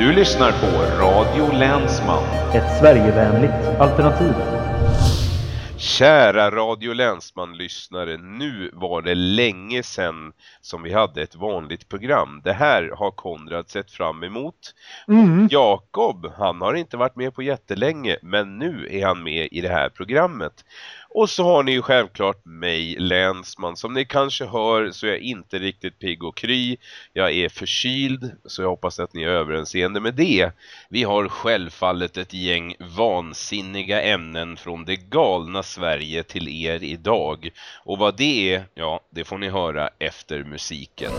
Du lyssnar på Radio Länsman. Ett Sverigevänligt alternativ. Kära Radio Länsman-lyssnare, nu var det länge sedan som vi hade ett vanligt program. Det här har Konrad sett fram emot. Mm. Jakob, han har inte varit med på jättelänge, men nu är han med i det här programmet. Och så har ni ju självklart mig, Länsman. Som ni kanske hör så är jag inte riktigt pigg och kry. Jag är förkyld, så jag hoppas att ni är överenseende med det. Vi har självfallet ett gäng vansinniga ämnen från det galna Sverige till er idag. Och vad det är, ja, det får ni höra efter musiken.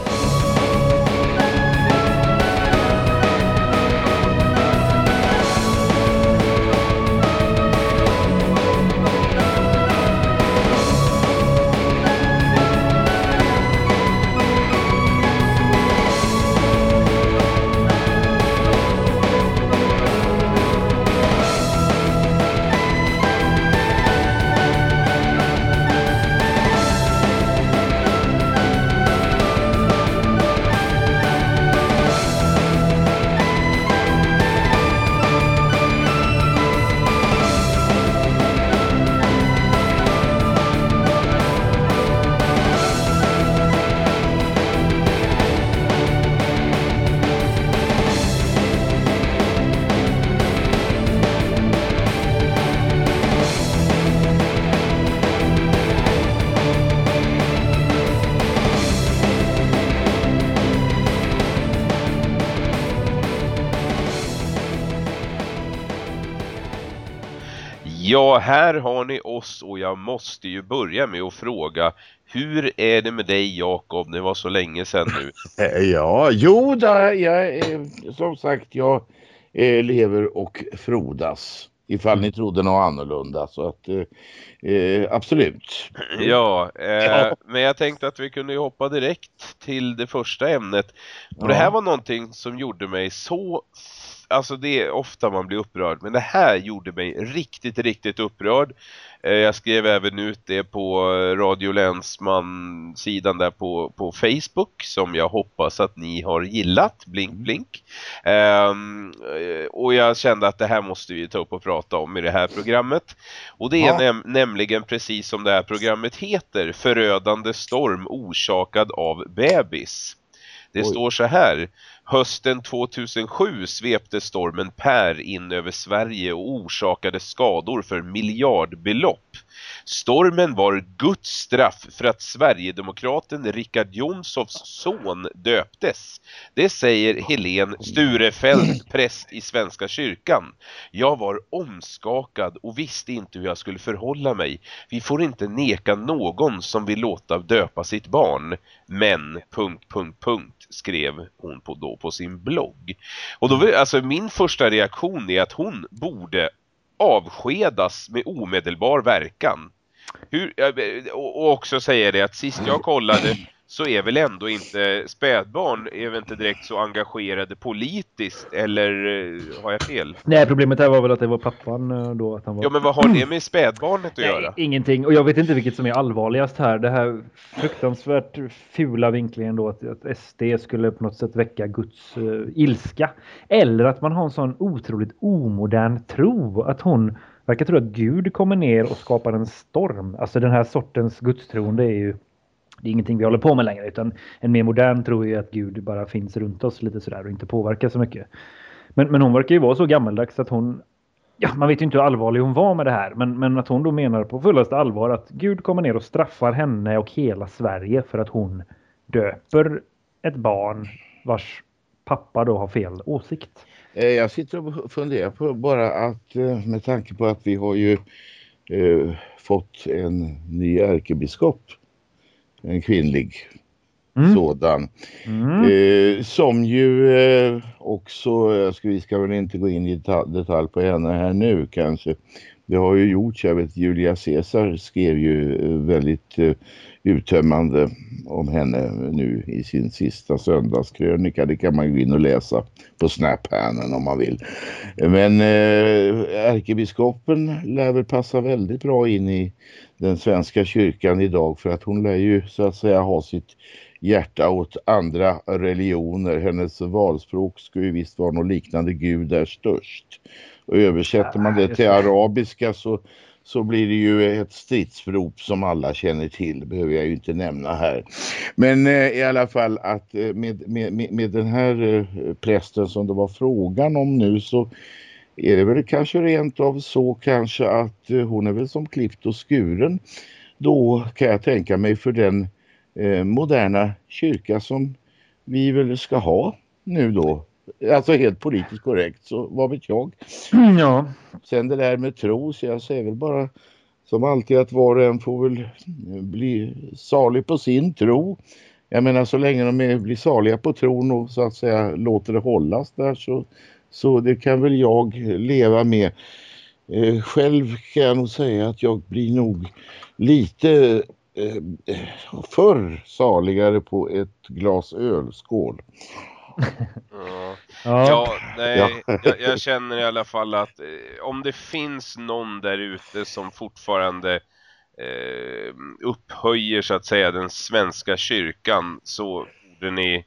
Ja, här har ni oss och jag måste ju börja med att fråga hur är det med dig Jakob? Det var så länge sedan nu. Ja, jo, där, jag, som sagt, jag eh, lever och frodas. Ifall ni trodde något annorlunda. Så att, eh, eh, absolut. Ja, eh, Ja. men jag tänkte att vi kunde hoppa direkt till det första ämnet. Och Ja. det här var någonting som gjorde mig så... Alltså det är ofta man blir upprörd, men det här gjorde mig riktigt, riktigt upprörd. Eh, Jag skrev även ut det på eh, Radio Länsman-sidan där på, på Facebook som jag hoppas att ni har gillat, blink blink. Ehm, eh, och jag kände att det här måste vi ta upp och prata om i det här programmet. Och det är Ja. näm- nämligen precis som det här programmet heter, Förödande storm orsakad av bebis. Det Oj. står så här. Hösten 2007 svepte stormen Per in över Sverige och orsakade skador för miljardbelopp. Stormen var Guds straff för att Sverigedemokraten Richard Jomshofs son döptes. Det säger Helen Sturefelt, präst i Svenska kyrkan. Jag var omskakad och visste inte hur jag skulle förhålla mig. Vi får inte neka någon som vill låta döpa sitt barn. Men, punkt, punkt, punkt, skrev hon på, då på sin blogg. Och då, alltså min första reaktion är att hon borde avskedas med omedelbar verkan. Hur, och och också säger det att sist jag kollade så är väl ändå inte spädbarn är väl inte direkt så engagerade politiskt eller eh, har jag fel? Nej, problemet här var väl att det var pappan eh, då. Att han var... Ja men vad har det med spädbarnet att göra? Nej, ingenting. Och jag vet inte vilket som är allvarligast här. Det här fruktansvärt fula vinklingen då att, att SD skulle på något sätt väcka Guds uh, ilska. Eller att man har en sån otroligt omodern tro. Att hon verkar tro att Gud kommer ner och skapar en storm. Alltså den här sortens gudstroende är ju det är ingenting vi håller på med längre utan en mer modern tror ju att Gud bara finns runt oss lite sådär och inte påverkar så mycket. Men, men hon verkar ju vara så gammaldags att hon Ja, man vet ju inte hur allvarlig hon var med det här, men, men att hon då menar på fullaste allvar att Gud kommer ner och straffar henne och hela Sverige för att hon döper ett barn vars pappa då har fel åsikt. Eh, jag sitter och funderar på bara att eh, med tanke på att vi har ju eh, fått en ny ärkebiskop. En kvinnlig Mm. sådan. Mm. Eh, som ju eh, också, ska, vi ska väl inte gå in i detalj, detalj på henne här nu kanske. Det har ju gjorts, jag vet Julia Caesar skrev ju eh, väldigt eh, uttömmande om henne nu i sin sista söndagskrönika. Det kan man ju gå in och läsa på Snaphanen om man vill. Men eh, ärkebiskopen lär väl passa väldigt bra in i den svenska kyrkan idag för att hon lär ju så att säga ha sitt hjärta åt andra religioner. Hennes valspråk skulle ju visst vara något liknande Gud är störst. Och översätter man det till arabiska så, så blir det ju ett stridsrop som alla känner till. behöver jag ju inte nämna här. Men eh, i alla fall att eh, med, med, med den här eh, prästen som det var frågan om nu så är det väl kanske rent av så kanske att eh, hon är väl som klippt och skuren. Då kan jag tänka mig för den eh, moderna kyrka som vi väl ska ha nu då. Alltså helt politiskt korrekt, så vad vet jag. Ja. Sen det där med tro, så jag säger väl bara som alltid att var och en får väl bli salig på sin tro. Jag menar så länge de är, blir saliga på tron och så att säga låter det hållas där så, så det kan väl jag leva med. Eh, själv kan jag nog säga att jag blir nog lite eh, förr saligare på ett glas ölskål. Ja. Ja, nej, jag, jag, känner i alla fall att eh, om det finns någon där ute som fortfarande eh, upphöjer så att säga den svenska kyrkan så borde ni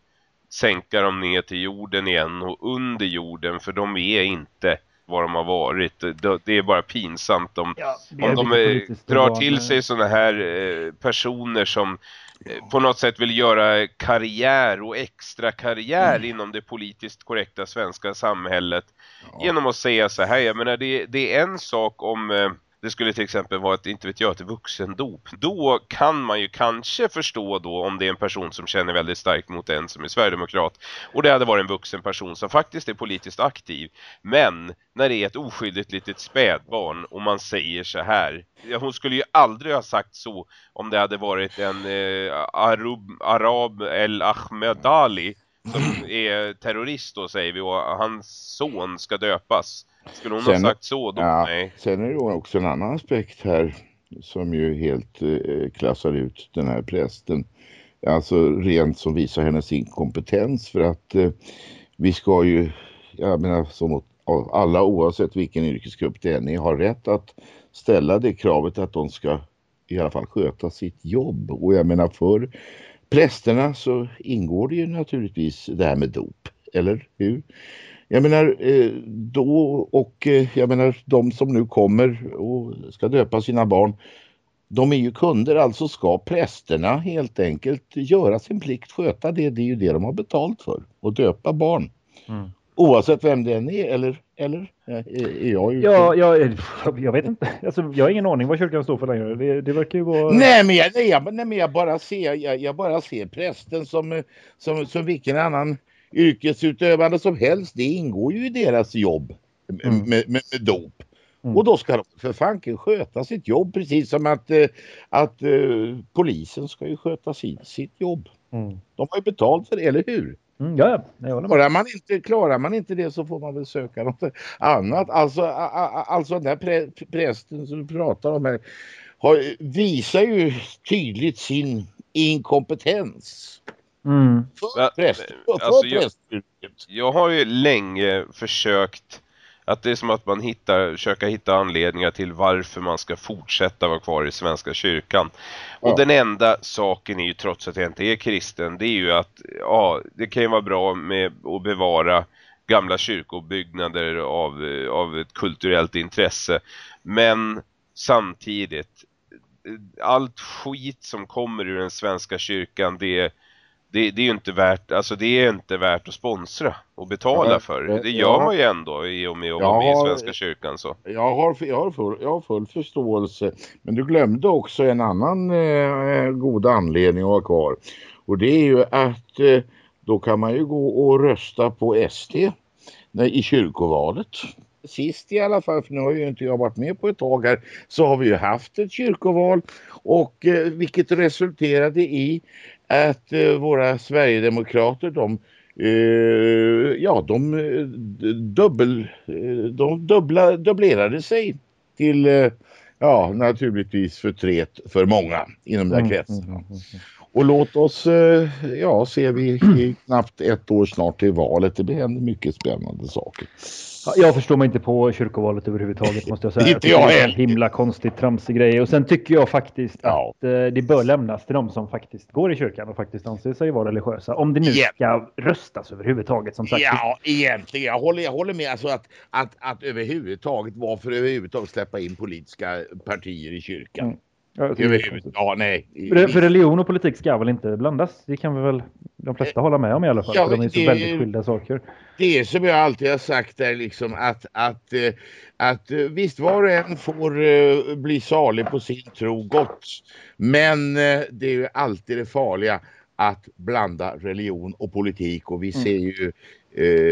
sänka dem ner till jorden igen och under jorden för de är inte vad de har varit. Det är bara pinsamt om, ja, om de drar till sig sådana här eh, personer som eh, på något sätt vill göra karriär och extra karriär mm. inom det politiskt korrekta svenska samhället ja. genom att säga så här, jag menar det, det är en sak om eh, det skulle till exempel vara ett, inte vet jag, ett vuxendop. Då kan man ju kanske förstå då om det är en person som känner väldigt starkt mot en som är Sverigedemokrat. Och det hade varit en vuxen person som faktiskt är politiskt aktiv. Men när det är ett oskyldigt litet spädbarn och man säger så här. Hon skulle ju aldrig ha sagt så om det hade varit en eh, Arab, Arab El Ahmedali som är terrorist då säger vi och hans son ska döpas. Skulle hon sen, ha sagt så då? Ja, Nej. Sen är det också en annan aspekt här som ju helt eh, klassar ut den här prästen. Alltså rent som visar hennes inkompetens för att eh, vi ska ju, jag menar som alla oavsett vilken yrkesgrupp det är, har rätt att ställa det kravet att de ska i alla fall sköta sitt jobb. Och jag menar för prästerna så ingår det ju naturligtvis det här med dop, eller hur? Jag menar eh, då och eh, jag menar de som nu kommer och ska döpa sina barn de är ju kunder, alltså ska prästerna helt enkelt göra sin plikt, sköta det, det är ju det de har betalt för, och döpa barn. Mm. Oavsett vem det än är, eller, eller är jag. Ja, jag, jag vet inte. Alltså, jag har ingen aning vad kyrkan står för längre. Det, det verkar ju vara... Nej, men jag, nej, men jag bara ser, jag, jag bara ser prästen som, som, som vilken annan yrkesutövande som helst. Det ingår ju i deras jobb mm. med, med, med dop. Mm. Och då ska de för fanken sköta sitt jobb precis som att, eh, att uh, polisen ska ju sköta sin, sitt jobb. Mm. De har ju betalt för det, eller hur? Mm, ja, jag klarar, man inte, klarar man inte det så får man väl söka något annat. Alltså, a, a, alltså den där prä, prästen som du pratar om här har, visar ju tydligt sin inkompetens. Mm. För, präst, för, alltså, jag, jag har ju länge försökt att det är som att man hittar, försöker hitta anledningar till varför man ska fortsätta vara kvar i Svenska kyrkan. Och ja. den enda saken är ju, trots att jag inte är kristen, det är ju att ja, det kan ju vara bra med att bevara gamla kyrkobyggnader av, av ett kulturellt intresse. Men samtidigt, allt skit som kommer ur den svenska kyrkan, det det, det, är ju inte värt, alltså det är inte värt att sponsra och betala ja, för. Det gör ja, man ju ändå i och med att vara med i Svenska kyrkan så. Jag har, jag, har full, jag har full förståelse. Men du glömde också en annan eh, god anledning att vara kvar. Och det är ju att eh, då kan man ju gå och rösta på SD i kyrkovalet. Sist i alla fall, för nu har ju inte jag varit med på ett tag här, så har vi ju haft ett kyrkoval och eh, vilket resulterade i att eh, våra Sverigedemokrater de eh, ja de eh, dubbel de dubbla, dubblerade sig till ja naturligtvis förtret för många inom den här mm, kretsen. Och låt oss, eh, ja, se vi knappt ett år snart till valet. Det händer mycket spännande saker. Jag förstår mig inte på kyrkovalet överhuvudtaget måste jag säga. Inte jag det är en heller. himla konstigt tramsig grej. Och sen tycker jag faktiskt Ja. att eh, det bör lämnas till de som faktiskt går i kyrkan och faktiskt anser sig vara religiösa. Om det nu Ja. ska röstas överhuvudtaget som sagt. Ja, egentligen. Jag håller, jag håller med. Alltså att, att, att överhuvudtaget, varför överhuvudtaget släppa in politiska partier i kyrkan? Mm. Ja, nej. För, för religion och politik ska väl inte blandas? Det kan vi väl de flesta hålla med om i alla fall. Ja, för de är så det- väldigt skilda saker. Det är som jag alltid har sagt där liksom att, att, eh, att eh, visst var och en får eh, bli salig på sin tro gott. Men eh, det är ju alltid det farliga att blanda religion och politik och vi Mm. ser ju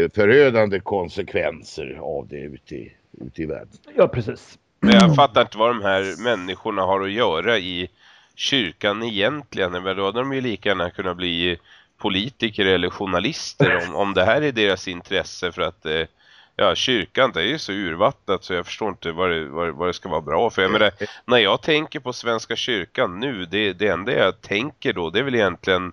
eh, förödande konsekvenser av det ute i, ute i världen. Ja, precis. Men jag fattar inte vad de här människorna har att göra i kyrkan egentligen. Men då hade de ju lika gärna kunnat bli politiker eller journalister om, om det här är deras intresse för att eh, ja, kyrkan det är ju så urvattnat så jag förstår inte vad det, vad, vad det ska vara bra för. Jag menar, när jag tänker på Svenska kyrkan nu, det, det enda jag tänker då det är väl egentligen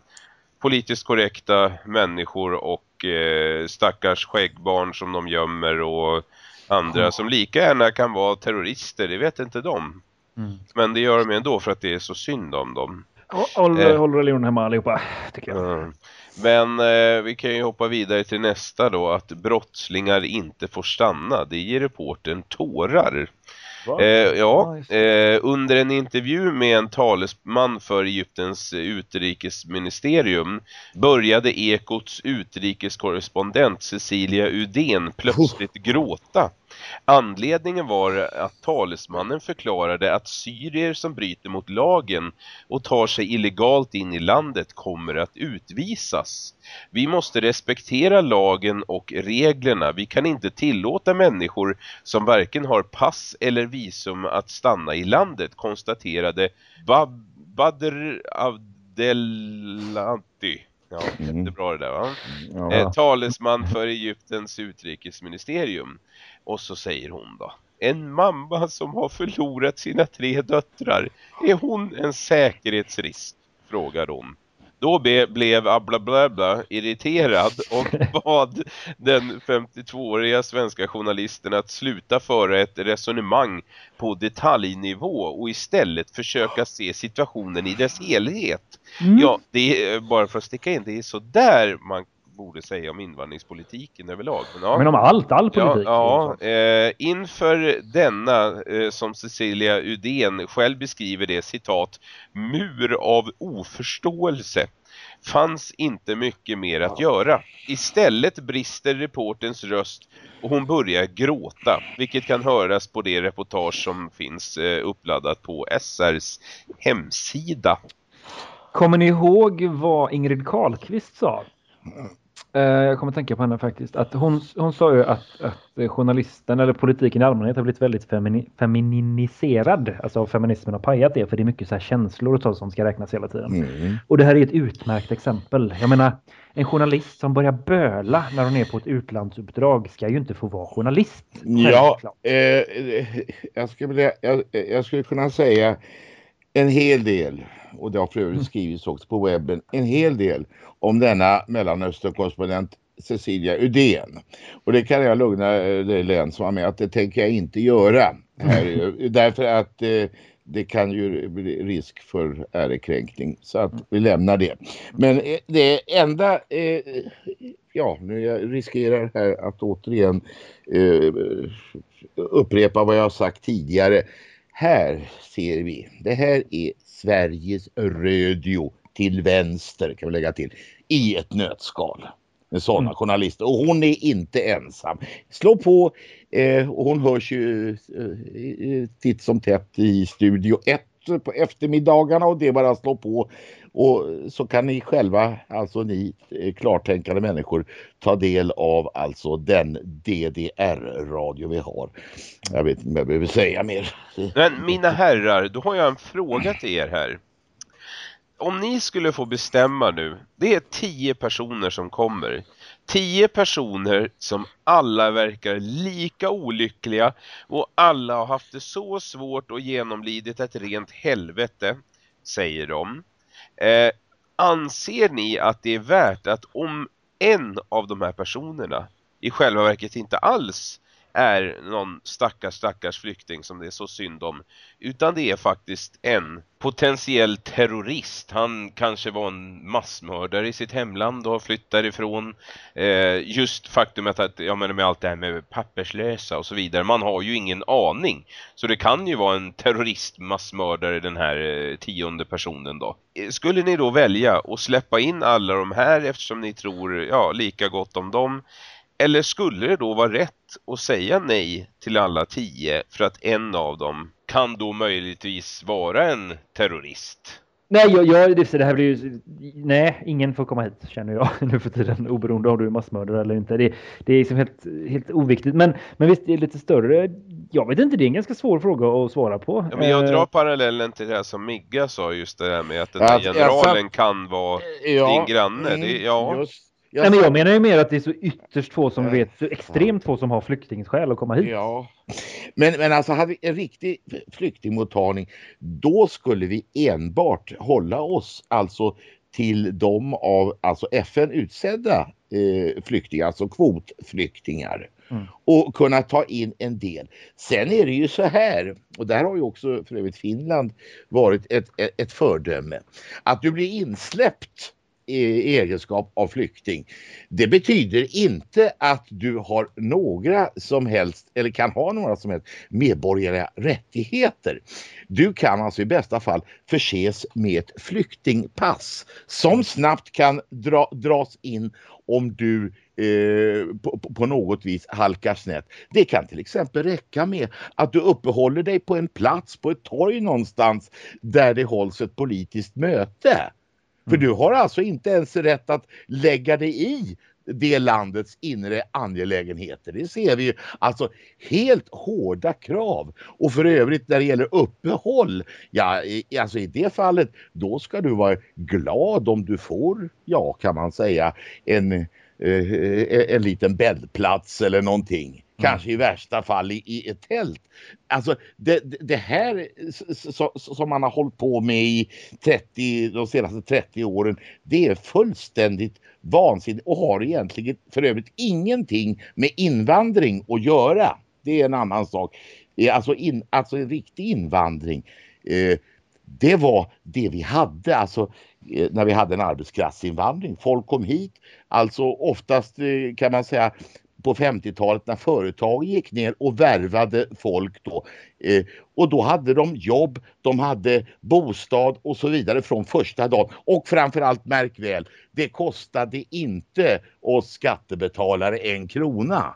politiskt korrekta människor och eh, stackars skäggbarn som de gömmer och andra som lika gärna kan vara terrorister, det vet inte de. Mm. Men det gör de ändå för att det är så synd om dem. Håll, Eh. håll religionen hemma allihopa, tycker jag. Mm. Men eh, vi kan ju hoppa vidare till nästa då, att brottslingar inte får stanna. Det ger reportern tårar. Eh, ja, eh, under en intervju med en talesman för Egyptens utrikesministerium började Ekots utrikeskorrespondent Cecilia Udén plötsligt gråta. Anledningen var att talesmannen förklarade att syrier som bryter mot lagen och tar sig illegalt in i landet kommer att utvisas. Vi måste respektera lagen och reglerna. Vi kan inte tillåta människor som varken har pass eller visum att stanna i landet, konstaterade Bab Badr Abdelanti. Ja, Mm. jättebra det där va? Ja. Eh, talesman för Egyptens utrikesministerium. Och så säger hon då. En mamma som har förlorat sina tre döttrar. Är hon en säkerhetsrisk? Frågar hon. Då be, blev Abla bla bla irriterad och bad den 52-åriga svenska journalisten att sluta föra ett resonemang på detaljnivå och istället försöka se situationen i dess helhet. Mm. Ja, det är bara för att sticka in, det är så där man borde säga om invandringspolitiken överlag. Men, ja. Men om allt, all politik. Ja, ja eh, inför denna, eh, som Cecilia Udén själv beskriver det, citat, mur av oförståelse fanns inte mycket mer att göra. Istället brister reportens röst och hon börjar gråta, vilket kan höras på det reportage som finns eh, uppladdat på SRs hemsida. Kommer ni ihåg vad Ingrid Carlqvist sa? Eh, Jag kommer att tänka på henne faktiskt. Att hon, hon sa ju att, att eh, journalisten eller politiken i allmänhet har blivit väldigt femini, feminiserad. Alltså feminismen har pajat det för det är mycket så här känslor och så som ska räknas hela tiden. Mm. Och det här är ett utmärkt exempel. Jag menar, en journalist som börjar böla när hon är på ett utlandsuppdrag ska ju inte få vara journalist. Ja, Självklart. eh, jag, skulle vilja, jag, jag skulle kunna säga en hel del, och det har för övrigt skrivits också på webben, en hel del om denna Mellanöstern-korrespondent Cecilia Udén. Och det kan jag lugna eh, dig Len som var med att det tänker jag inte göra. Här, därför att eh, det kan ju bli risk för ärekränkning. Så att vi lämnar det. Men eh, det enda, eh, ja nu jag riskerar här att återigen eh, upprepa vad jag har sagt tidigare. Här ser vi, det här är Sveriges radio till vänster kan vi lägga till, i ett nötskal. Med sådana Mm. journalister. Och hon är inte ensam. Slå på, eh, och hon hörs ju eh, titt som tätt i Studio 1 på eftermiddagarna och det är bara att slå på. Och så kan ni själva, alltså ni eh, klartänkande människor, ta del av alltså den DDR-radio vi har. Jag vet inte om jag behöver säga mer. Men mina herrar, då har jag en fråga till er här. Om ni skulle få bestämma nu, det är tio personer som kommer. Tio personer som alla verkar lika olyckliga och alla har haft det så svårt och genomlidit ett rent helvete, säger de. Eh, anser ni att det är värt att om en av de här personerna i själva verket inte alls är någon stackars stackars flykting som det är så synd om utan det är faktiskt en potentiell terrorist. Han kanske var en massmördare i sitt hemland och flytt därifrån. Eh, just faktumet att, jag menar med allt det här med papperslösa och så vidare, man har ju ingen aning. Så det kan ju vara en terrorist massmördare den här eh, tionde personen då. Eh, skulle ni då välja att släppa in alla de här eftersom ni tror ja, lika gott om dem? Eller skulle det då vara rätt att säga nej till alla tio för att en av dem kan då möjligtvis vara en terrorist? Nej, jag, jag, det, det här blir ju... Nej, ingen får komma hit känner jag nu för tiden oberoende om du är massmördare eller inte. Det, det är liksom helt, helt oviktigt. Men, men visst, det är lite större. Jag vet inte, det är en ganska svår fråga att svara på. Ja, men jag drar parallellen till det som Migga sa just det här med att den här generalen kan vara ja, din granne. Det, mm, ja. Just jag, Nej, men jag menar ju mer att det är så ytterst få som vet, så extremt få som har flyktingskäl att komma hit. Ja, men, men alltså hade vi en riktig flyktingmottagning då skulle vi enbart hålla oss alltså till de av alltså FN utsedda eh, flyktingar, alltså kvotflyktingar. Mm. Och kunna ta in en del. Sen är det ju så här, och där har ju också för övrigt Finland varit ett, ett, ett fördöme, att du blir insläppt E, egenskap av flykting. Det betyder inte att du har några som helst eller kan ha några som helst medborgerliga rättigheter. Du kan alltså i bästa fall förses med ett flyktingpass som snabbt kan dra, dras in om du eh, på, på, något vis halkar snett. Det kan till exempel räcka med att du uppehåller dig på en plats på ett torg någonstans där det hålls ett politiskt möte. För mm. du har alltså inte ens rätt att lägga dig i det landets inre angelägenheter. Det ser vi ju. Alltså helt hårda krav. Och för övrigt när det gäller uppehåll, ja i, alltså i det fallet då ska du vara glad om du får, ja kan man säga, en, eh, en liten bäddplats eller någonting. Mm. Kanske i värsta fall i, i ett tält. Alltså det, det här så, som man har hållit på med i 30, de senaste 30 åren det är fullständigt vansinnigt och har egentligen för övrigt ingenting med invandring att göra. Det är en annan sak. Alltså, in, alltså en riktig invandring. Eh, det var det vi hade alltså eh, Eh, när vi hade en arbetskraftsinvandring. Folk kom hit, alltså oftast eh, kan man säga på 50-talet när företag gick ner och värvade folk då. Eh, och då hade de jobb, de hade bostad och så vidare från första dagen. Och framförallt märk väl, det kostade inte oss skattebetalare en krona.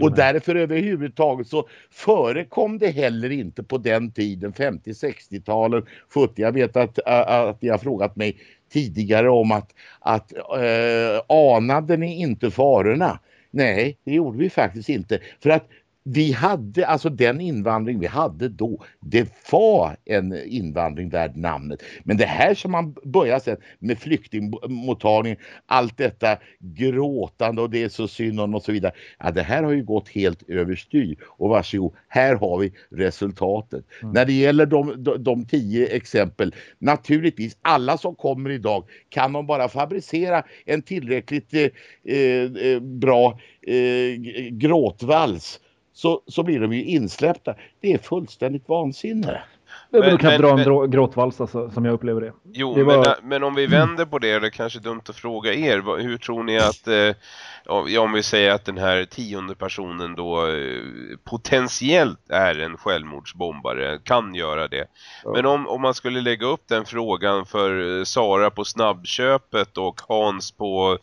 Och därför överhuvudtaget så förekom det heller inte på den tiden, 50-60-talen, 70. Jag vet att, att ni har frågat mig tidigare om att, att äh, anade ni inte farorna? Nej, det gjorde vi faktiskt inte. För att vi hade, alltså den invandring vi hade då, det var en invandring värd namnet. Men det här som man börjar sen med flyktingmottagning, allt detta gråtande och det är så synd om och så vidare. Ja, det här har ju gått helt överstyr. Och varsågod, här har vi resultatet. Mm. När det gäller de, de, de tio exempel, naturligtvis alla som kommer idag kan de bara fabricera en tillräckligt eh, eh, bra eh, gråtvals så, så blir de ju insläppta. Det är fullständigt vansinne. Men, du kan men, dra en men, gråtvals alltså, som jag upplever det. Jo, det var... men, men, om vi vänder på det, det är kanske dumt att fråga er. Hur tror ni att, eh, om vi säger att den här tionde personen då eh, potentiellt är en självmordsbombare, kan göra det. Ja. Men om, om man skulle lägga upp den frågan för Sara på snabbköpet och Hans på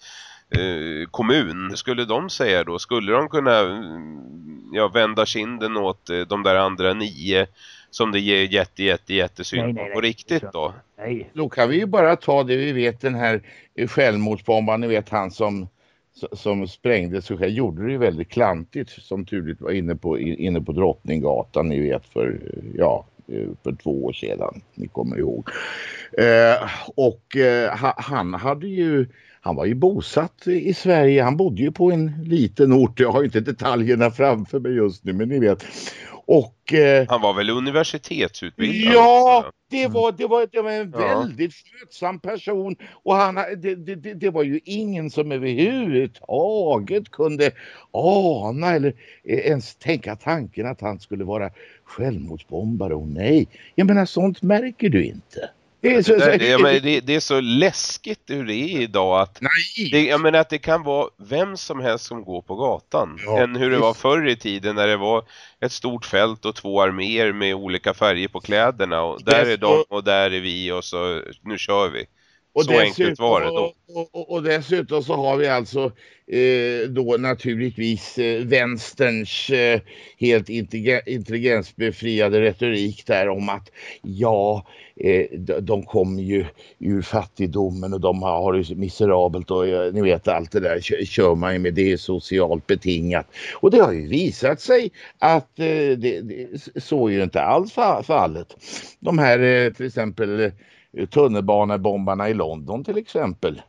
eh, kommun, skulle de säga då? Skulle de kunna ja, vända kinden åt eh, de där andra nio som det ger jätte, jätte, jättesynd på riktigt då? Nej. Då kan vi ju bara ta det vi vet, den här självmordsbombaren, ni vet han som som sprängde sig själv gjorde det ju väldigt klantigt som turligt var inne på, inne på Drottninggatan ni vet för ja för två år sedan ni kommer ihåg eh, och eh, han hade ju han var ju bosatt i Sverige. Han bodde ju på en liten ort. Jag har inte detaljerna framför mig just nu, men ni vet. Och, eh, Han var väl universitetsutbildad? ja, det var, det var, det var en Ja. väldigt skötsam person och han, det, det, det, det var ju ingen som överhuvudtaget kunde ana eller eh, ens tänka tanken att han skulle vara självmordsbombare. Och nej, jag menar sånt märker du inte. Det är så, Det, så, där, det, jag menar, det, det är så läskigt hur det är idag att nej. det, jag menar att det kan vara vem som helst som går på gatan. Ja, än hur det var förr i tiden när det var ett stort fält och två arméer med olika färger på kläderna. Och där är de och där är vi och så nu kör vi. Så enkelt var det då. Och, och, och dessutom så har vi alltså eh, då naturligtvis eh, vänsterns eh, helt intelligen- intelligensbefriade retorik där om att ja, eh, de, kommer ju ur fattigdomen och de har, har det miserabelt och eh, ni vet allt det där kö- kör man ju med, det är socialt betingat. Och det har ju visat sig att eh, det, det, så är ju inte alls fa- fallet. De här eh, till exempel tunnelbanebombarna i London till exempel.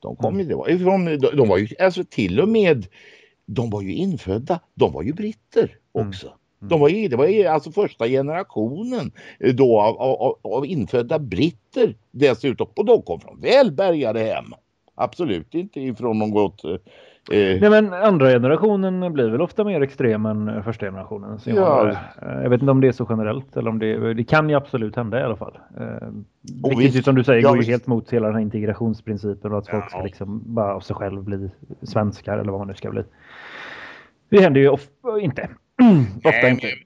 De kom ju, ifrån, de, de var ju alltså till och med, de var ju infödda, de var ju britter också. De var ju, det var ju alltså första generationen eh, då av, av, av infödda britter dessutom. Och de kom från välbärgade hem. Absolut inte ifrån något eh, Nej, men andra generationen blir väl ofta mer extrem än första generationen. Så jag, Ja. eh, jag vet inte om det är så generellt eller om det, det kan ju absolut hända i alla fall. Eh, Vilket ju visst. som du säger Ja, går ju helt mot hela den här integrationsprincipen och att folk ska Ja. liksom bara av sig själv bli svenskar eller vad man nu ska bli. Det händer ju of, inte. ofta Nej, inte. men-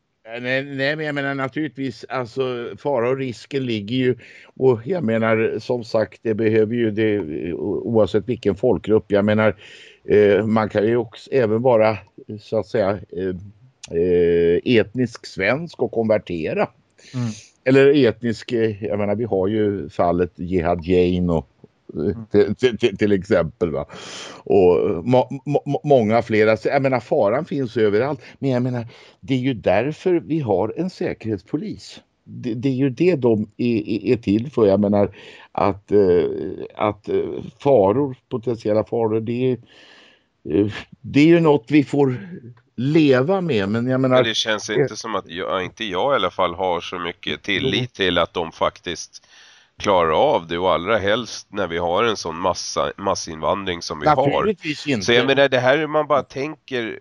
Nej, nej, men jag menar naturligtvis, alltså fara och risken ligger ju och jag menar som sagt, det behöver ju det oavsett vilken folkgrupp. Jag menar, man kan ju också även vara så att säga eh, eh, etnisk svensk och konvertera. Mm. Eller etnisk, eh, jag menar vi har ju fallet Jihad Jain och eh, till, till, till, exempel. Va? Och må, må, många flera. Jag menar faran finns överallt. Men jag menar det är ju därför vi har en säkerhetspolis. Det, det är ju det de är, är- till för. Jag menar att, eh, att eh, faror, potentiella faror, det är, eh, det är ju något vi får leva med. Men jag menar... Men det känns inte som att jag, inte jag i alla fall har så mycket tillit till att de faktiskt klarar av det och allra helst när vi har en sån massa, massinvandring som vi har. Inte. Så jag menar det här man bara tänker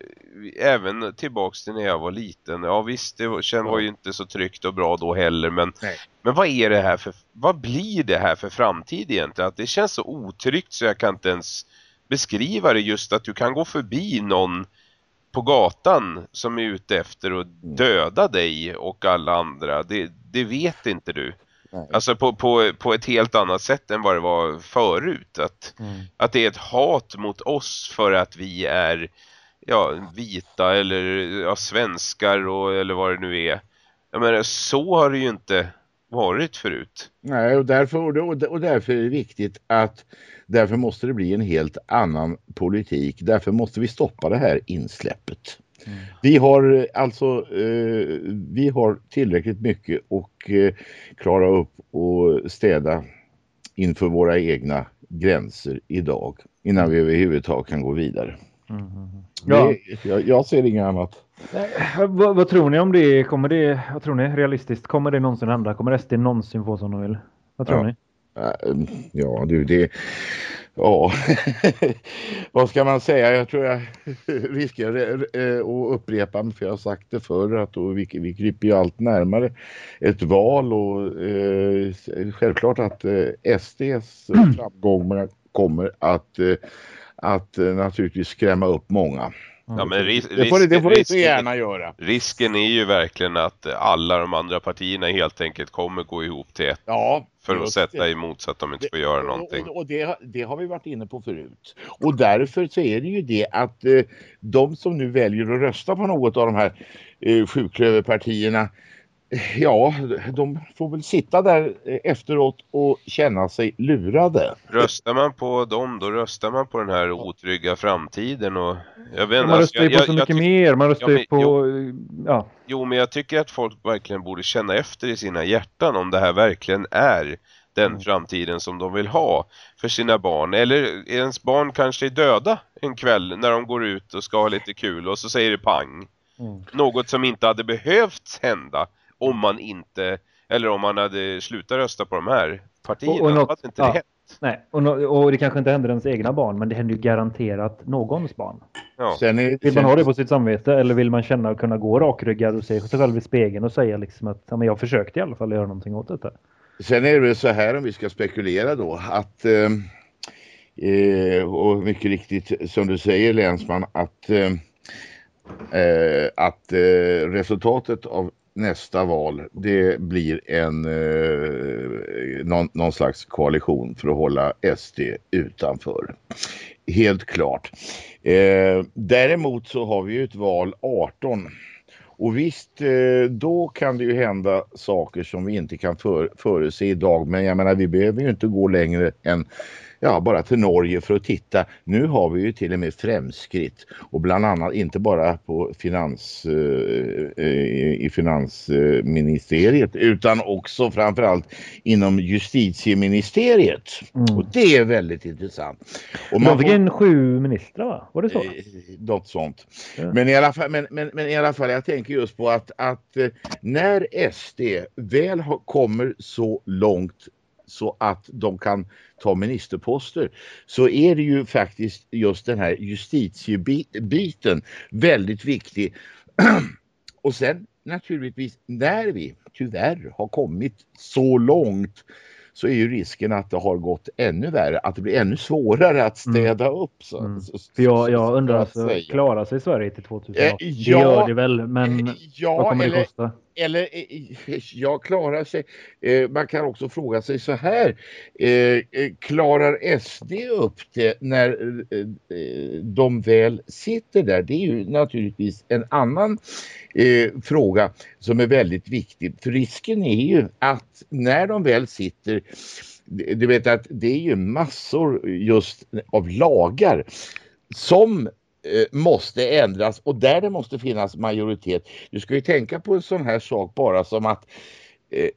även tillbaks till när jag var liten. Ja visst det var, känn, var ju inte så tryggt och bra då heller men, Nej. men vad är det här för, vad blir det här för framtid egentligen? Att det känns så otryggt så jag kan inte ens beskriva det just att du kan gå förbi någon på gatan som är ute efter att döda dig och alla andra. Det, det vet inte du. Nej. Alltså på, på, på ett helt annat sätt än vad det var förut. Att, Mm. att det är ett hat mot oss för att vi är ja, vita eller ja, svenskar och, eller vad det nu är. Jag menar, så har det ju inte varit förut. Nej, och därför, och därför är det viktigt att därför måste det bli en helt annan politik. Därför måste vi stoppa det här insläppet. Mm. Vi har alltså eh, vi har tillräckligt mycket och eh, klara upp och städa inför våra egna gränser idag innan vi överhuvudtaget kan gå vidare. Mm, mm, mm. Ja. Det, jag, jag ser inget annat. Eh, Vad, vad tror ni om det? Kommer det, vad tror ni realistiskt? Kommer det någonsin hända? Kommer SD någonsin få som de vill? Vad tror Ja. ni? Äh, Ja du, det... Ja, vad ska man säga? Jag tror jag riskerar eh, att upprepa mig för jag har sagt det förr att då vi, vi kryper ju allt närmare ett val och eh, självklart att eh, SDs framgångar kommer att, eh, att eh, naturligtvis skrämma upp många. Ja, men ris- Det får det, får risken- gärna göra. Risken är ju verkligen att alla de andra partierna helt enkelt kommer gå ihop till ett Ja, för att sätta det. emot så att de inte får göra någonting. Och, och det, det har vi varit inne på förut. Och därför så är det ju det att eh, de som nu väljer att rösta på något av de här eh, sjuklöverpartierna eh, Ja, de får väl sitta där eh, efteråt och känna sig lurade. Röstar man på dem, då röstar man på den här otrygga framtiden och jag vet Man alltså, röstar ju på jag- så jag mycket mer. Man röstar Ja, men- på... Ja. Jo, men jag tycker att folk verkligen borde känna efter i sina hjärtan om det här verkligen är den Mm. framtiden som de vill ha för sina barn. Eller ens barn kanske är döda en kväll när de går ut och ska ha lite kul och så säger det pang. Mm. Något som inte hade behövts hända om man inte, eller om man hade slutat rösta på de här partierna. Och, och något, hade inte ja, det hänt. Nej, och, och det kanske inte händer ens egna barn, men det händer ju garanterat någons barn. Ja. Sen är, vill man ha det på sitt samvete eller vill man känna och kunna gå rakryggad och se sig själv i spegeln och säga liksom att ja, men jag försökte i alla fall göra någonting åt detta. Sen är det så här om vi ska spekulera då att eh, eh, och mycket riktigt som du säger Länsman att eh, eh att eh, resultatet av nästa val det blir en eh, någon, någon, slags koalition för att hålla SD utanför. Helt klart. Eh, däremot så har vi ju ett val 18 och visst, eh, då kan det ju hända saker som vi inte kan för, förutse idag. Men jag menar, vi behöver ju inte gå längre än ja, bara till Norge för att titta. Nu har vi ju till och med främskritt och bland annat inte bara på finans, eh, i finansministeriet utan också framförallt inom justitieministeriet. Mm. Och det är väldigt intressant. Och man fick en sju ministrar va? Var det så? Eh, något sånt. Ja. Men, i alla fall, men, men, men, i alla fall, jag tänker just på att, att eh, när SD väl har, kommer så långt så att de kan ta ministerposter så är det ju faktiskt just den här justitiebiten väldigt viktig. Och sen naturligtvis när vi tyvärr har kommit så långt så är ju risken att det har gått ännu värre, att det blir ännu svårare att mm. städa mm. upp. Så, mm. så, så, jag, jag undrar, alltså, klarar sig Sverige till 2018? Eh, ja, det gör det väl, men ja, vad kommer eller, det kosta? Eller eh, eh, ja, klarar sig. Eh, man kan också fråga sig så här. Eh, eh klarar SD upp det när eh, de väl sitter där? Det är ju naturligtvis en annan fråga som är väldigt viktig. För risken är ju att när de väl sitter du vet att det är ju massor just av lagar som Eh, måste ändras och där det måste finnas majoritet. Du ska ju tänka på en sån här sak bara som att eh,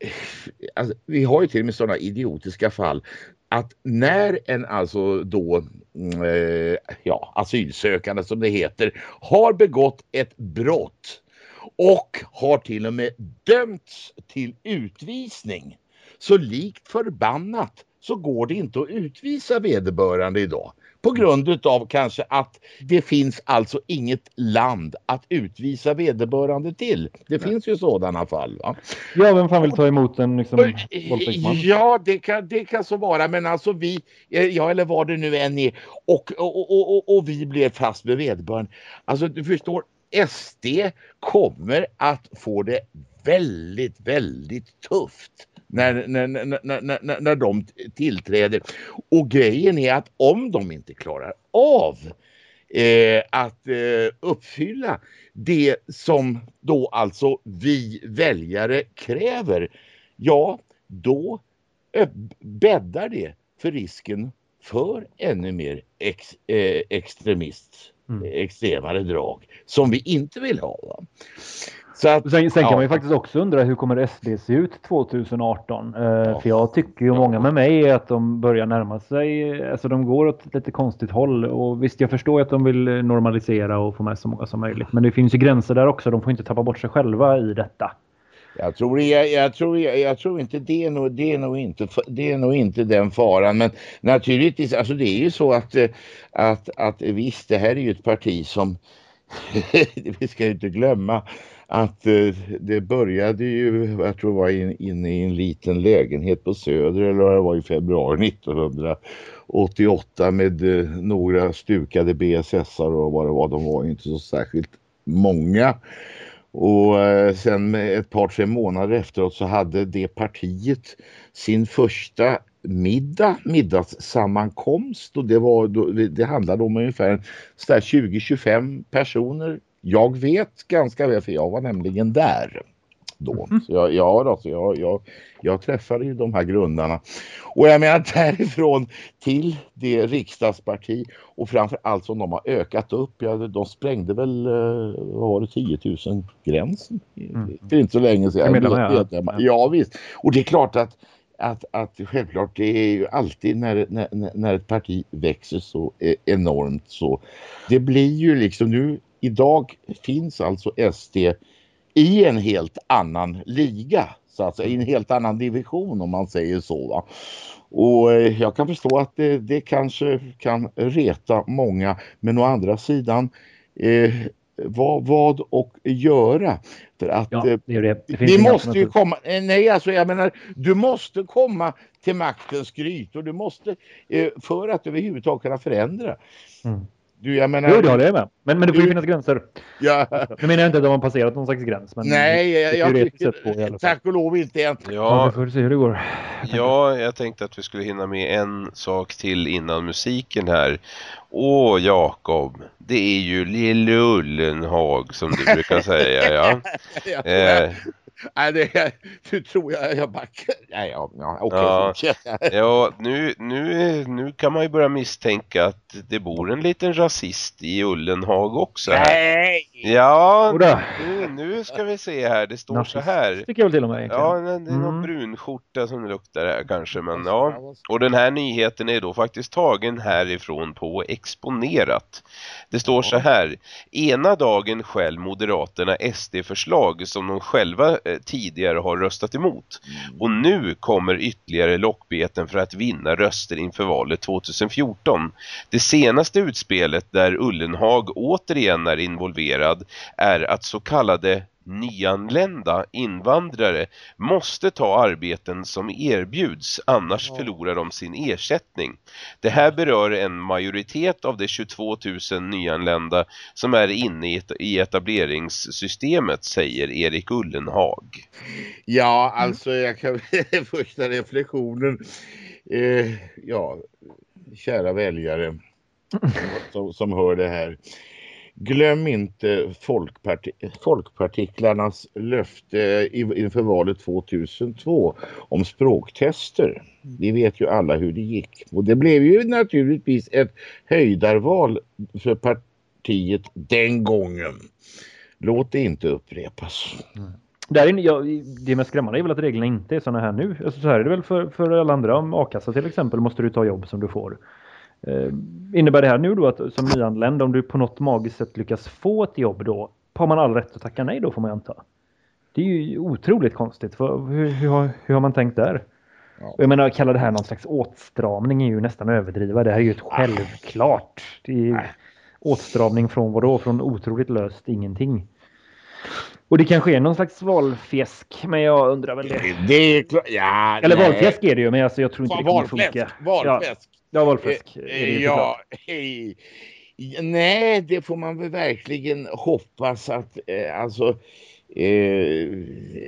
alltså, vi har ju till och med sådana idiotiska fall att när en alltså då mm, eh, ja, asylsökande som det heter har begått ett brott och har till och med dömts till utvisning så likt förbannat så går det inte att utvisa vederbörande idag. På grund av kanske att det finns alltså inget land att utvisa vederbörande till. Det Nej. finns ju sådana fall. Va? Ja, vem fan vill ta emot en liksom, Ja, det kan, det kan så vara. Men alltså vi, eh, ja eller vad det nu än är. Och, och, och, och, och vi blir fast med vederbörande. Alltså du förstår, SD kommer att få det väldigt, väldigt tufft när, när, när, när, när de tillträder. Och grejen är att om de inte klarar av eh, att eh, uppfylla det som då alltså vi väljare kräver, ja då bäddar det för risken för ännu mer ex, eh, extremist, mm. extremare drag som vi inte vill ha. Va? Så att, sen, sen kan man ju faktiskt också undra hur kommer SD se ut 2018? Uh, ja. För jag tycker ju många med mig att de börjar närma sig, alltså de går åt ett lite konstigt håll. Och visst, jag förstår att de vill normalisera och få med så många som möjligt. Men det finns ju gränser där också. De får inte tappa bort sig själva i detta. Jag tror, jag, jag, tror, jag, jag tror inte det är, nog, det, är nog inte det är nog inte den faran. Men naturligtvis, alltså det är ju så att, eh, att, att visst, det här är ju ett parti som vi ska inte glömma att eh, det började ju, jag tror det var inne i en liten lägenhet på Söder eller det var i februari 1988 med eh, några stukade BSSar och vad det var, de var inte så särskilt många. Och eh, sen ett par tre månader efteråt så hade det partiet sin första middag, middagssammankomst och det, var, det handlade om ungefär 20-25 personer jag vet ganska väl för jag var nämligen där då. Mm. Så jag, ja, då, så jag, jag, jag träffade ju de här grundarna. Och jag menar därifrån till det riksdagsparti och framför allt som de har ökat upp. Ja, de sprängde väl, eh, vad var det, 10 000 gränsen mm. för inte så länge sedan. Jag menar, ja. ja visst. Och det är klart att att, att självklart det är ju alltid när, när, när ett parti växer så e-, enormt så det blir ju liksom nu idag finns alltså SD i en helt annan liga. Så säga, i en helt annan division om man säger så. Va? Och eh, jag kan förstå att det, det kanske kan reta många. Men å andra sidan eh, vad, vad och göra. För att Ja, eh, det är det. det vi måste ju komma, eh, nej alltså jag menar, du måste komma till maktens gryt och du måste, eh, för att överhuvudtaget kunna förändra. Mm. Du, jag menar, Jo, det håller jag med. Men, men det får ju Du- finnas gränser. ja, Nu menar jag inte att de har passerat någon slags gräns. Men nej, jag, jag på tycker, fall. tack och lov inte än. Ja, Ja, vi får se hur det går. ja, jag tänkte att vi skulle hinna med en sak till innan musiken här. Åh Jakob, det är ju Lille Ullenhag som du brukar säga ja. Jag, Eh, nej, det, nu tror jag jag backar. Nej, ja, ja, okej, Ja. fortsätt. ja, nu, nu, nu kan man ju börja misstänka att det bor en liten rasist i Ullenhag också här. Nej! Ja, nu, nu ska vi se här. Det står så Nazist här. tycker jag väl till och med egentligen. Ja, det det är någon Mm. brunskjorta som luktar här kanske, men ja. Och den här nyheten är då faktiskt tagen härifrån på Exponerat. Det står så här. Ena dagen skäll Moderaterna SD-förslag som de själva tidigare har röstat emot. Och nu kommer ytterligare lockbeten för att vinna röster inför valet 2014. Det senaste utspelet där Ullenhag återigen är involverad är att så kallade nyanlända invandrare måste ta arbeten som erbjuds, annars förlorar de sin ersättning. Det här berör en majoritet av de 22 000 nyanlända som är inne i etableringssystemet, säger Erik Ullenhag. Ja, alltså jag kan första reflektionen. Eh, ja, kära väljare som, som hör det här. Glöm inte folkparti, folkpartiklarnas löfte inför valet 2002 om språktester. Vi vet ju alla hur det gick. Och det blev ju naturligtvis ett höjdarval för partiet den gången. Låt det inte upprepas. Där är, ja, det mest skrämmande är väl att reglerna inte är sådana här nu. Alltså, så här är det väl för, för alla andra. Om a-kassa till exempel måste du ta jobb som du får. Eh, innebär det här nu då att som nyanländ om du på något magiskt sätt lyckas få ett jobb då har man all rätt att tacka nej då får man anta. Det är ju otroligt konstigt. Hur, hur, har, hur har man tänkt där? Ja. Jag menar, att kalla det här någon slags åtstramning är ju nästan överdriva. Det här är ju ett självklart. Det är ju åtstramning från vad då? Från otroligt löst ingenting. Och det kanske är någon slags valfjäsk, men jag undrar väl det. Det är klart. Ja, Eller nej. valfläsk är det ju, men alltså jag tror inte det kommer Valfläsk. funka. Valfläsk. Ja, valfläsk. Eh, det ju ja, hej. Nej, det får man väl verkligen hoppas att eh, alltså Eh,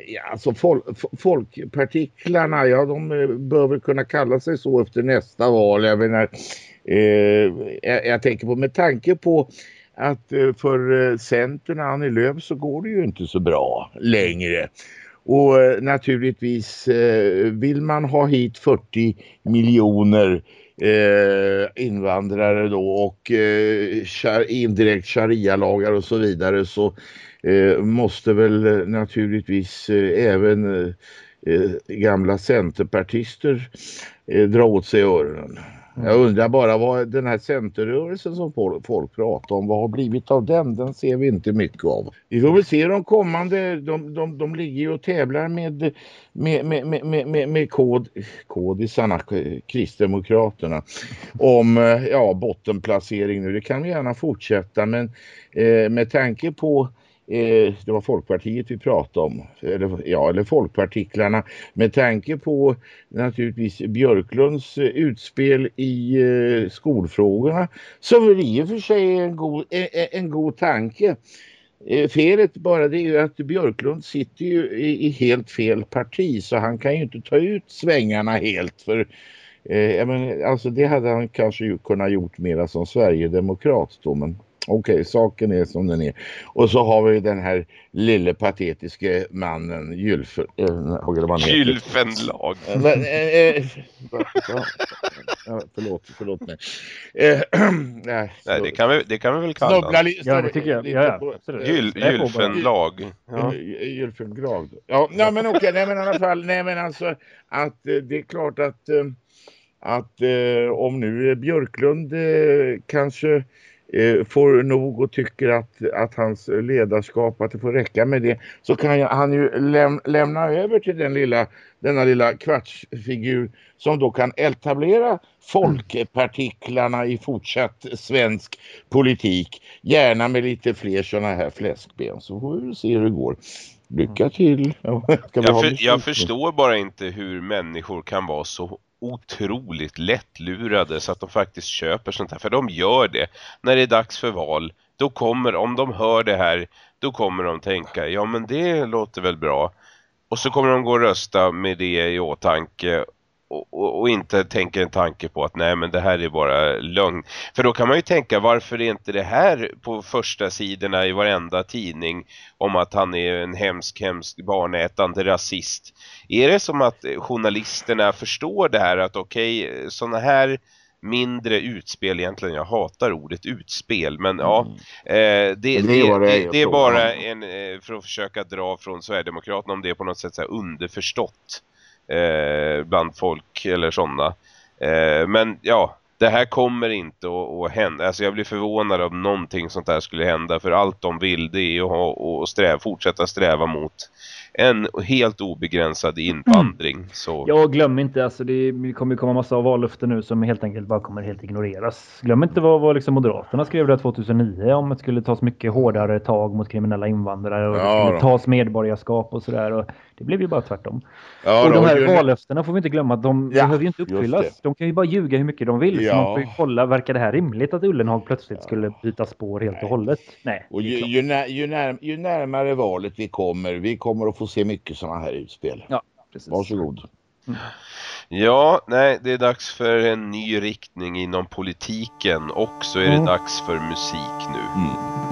ja, alltså fol f- folkpartiklarna, ja de eh, bör väl kunna kalla sig så efter nästa val. Jag menar, eh, jag, jag tänker på med tanke på att eh, för eh, Centern och Annie Lööf så går det ju inte så bra längre. Och eh, naturligtvis vill man ha hit 40 miljoner eh, invandrare då och eh, indirekt sharia-lagar och så vidare så eh, måste väl naturligtvis även gamla centerpartister dra åt sig öronen. Mm. Jag undrar bara vad den här centerrörelsen som folk, pratar om, vad har blivit av den? Den ser vi inte mycket av. Vi får väl se de kommande, de, de, de ligger ju och tävlar med, med, med, med, med, med, kod, kodisarna, Kristdemokraterna, om eh, ja, bottenplacering nu. Det kan vi gärna fortsätta men eh, med tanke på eh, det var Folkpartiet vi pratade om, eller, ja, eller Folkpartiklarna, med tanke på naturligtvis Björklunds eh, utspel i eh, skolfrågorna så är det i och för sig en god, en, en god tanke. Eh, Felet bara det är ju att Björklund sitter ju i, i helt fel parti så han kan ju inte ta ut svängarna helt för eh, men, alltså det hade han kanske ju kunnat gjort mera som Sverigedemokrat då men okej saken är som den är. Och så har vi den här lille patetiske mannen Gylfe, äh? Gylfenlag. Eh, eh, eh, ja, ja, förlåt, förlåt mig. Eh, nej, Nej, det kan vi, det kan vi väl kalla Snubbla li- Ja, det tycker jag. Ja, ja. Gyl, gylfenlag. Ja. Gylfengrad. Ja, nej men okej, nej men i alla fall, nej men alltså att eh, det är klart att eh, att eh, om nu Björklund eh, kanske eh, får nog och tycker att, att hans ledarskap, att det får räcka med det, så kan han ju läm lämna över till den lilla, denna lilla kvartsfigur som då kan etablera folkpartiklarna i fortsatt svensk politik. Gärna med lite fler sådana här fläskben så får vi se hur det går. Lycka till! jag, för, jag förstår bara inte hur människor kan vara så otroligt lättlurade så att de faktiskt köper sånt här. För de gör det. När det är dags för val, då kommer, om de hör det här, då kommer de tänka, ja men det låter väl bra. Och så kommer de gå och rösta med det i åtanke och, och, inte tänka en tanke på att nej men det här är bara lögn. För då kan man ju tänka varför är inte det här på första sidorna i varenda tidning om att han är en hemsk, hemsk barnätande rasist. Är det som att journalisterna förstår det här att okej, okay, sådana här mindre utspel egentligen. Jag hatar ordet utspel men mm. ja eh, det, det, det, det, det är bara en, eh, för att försöka dra från Sverigedemokraterna om det är på något sätt så underförstått eh, bland folk eller sådana. Eh, men ja, det här kommer inte att, att hända. Alltså jag blir förvånad om någonting sånt här skulle hända. För allt de vill det är att ha, sträva, fortsätta sträva mot en helt obegränsad invandring. Mm. Så. Ja, glöm inte, alltså det kommer komma massa vallöften nu som helt enkelt bara kommer helt ignoreras. Glöm inte vad, vad liksom Moderaterna skrev där 2009 om att det skulle tas mycket hårdare tag mot kriminella invandrare och ja, det skulle tas medborgarskap och sådär. Det blev ju bara tvärtom. Ja, och de här vallöftena får vi inte glömma att de ja, behöver ju inte uppfyllas. De kan ju bara ljuga hur mycket de vill. Ja. Så man får ju kolla, verkar det här rimligt att Ullenhag plötsligt skulle byta spår helt och hållet? Nej. Och ju, ju, när, ju, när, ju närmare valet vi kommer, vi kommer att få se mycket sådana här utspel. Ja, precis. Varsågod. Mm. Ja, nej, det är dags för en ny riktning inom politiken och så är det mm. dags för musik nu. Mm.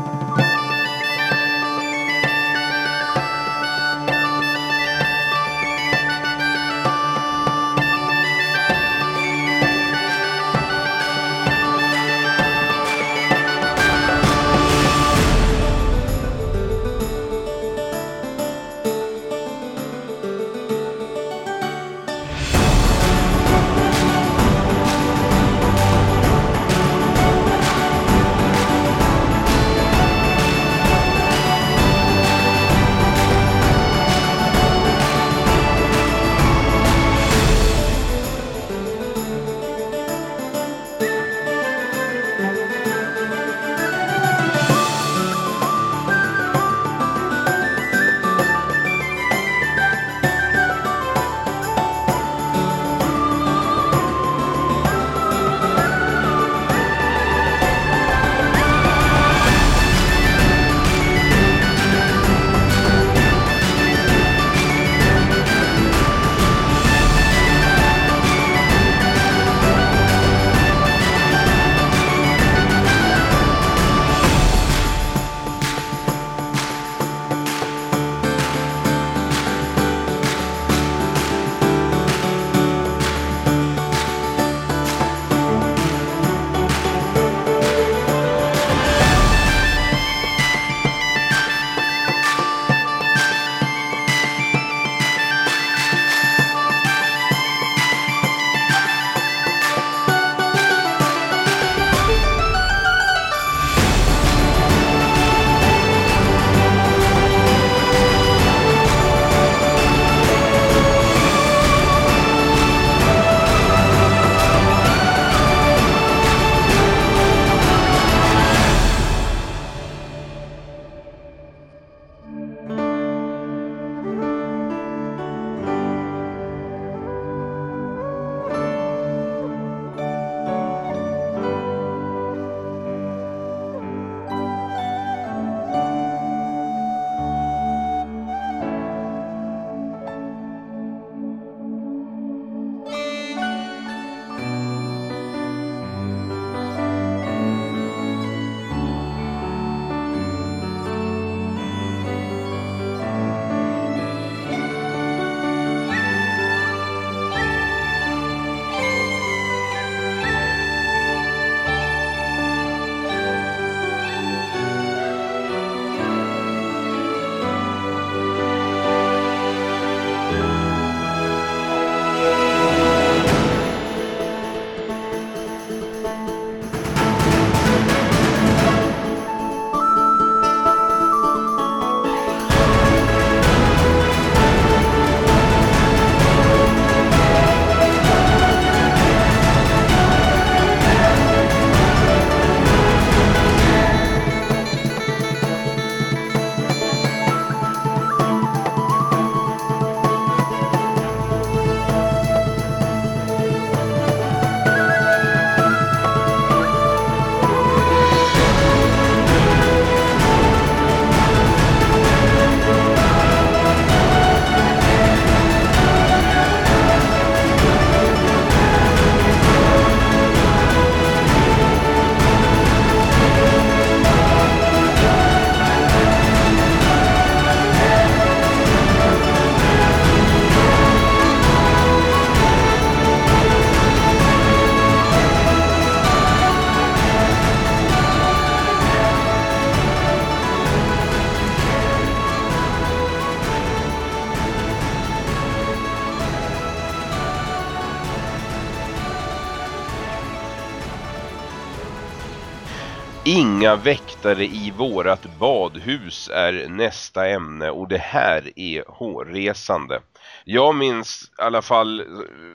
Inga väktare i vårat badhus är nästa ämne och det här är hårresande. Jag minns i alla fall eh,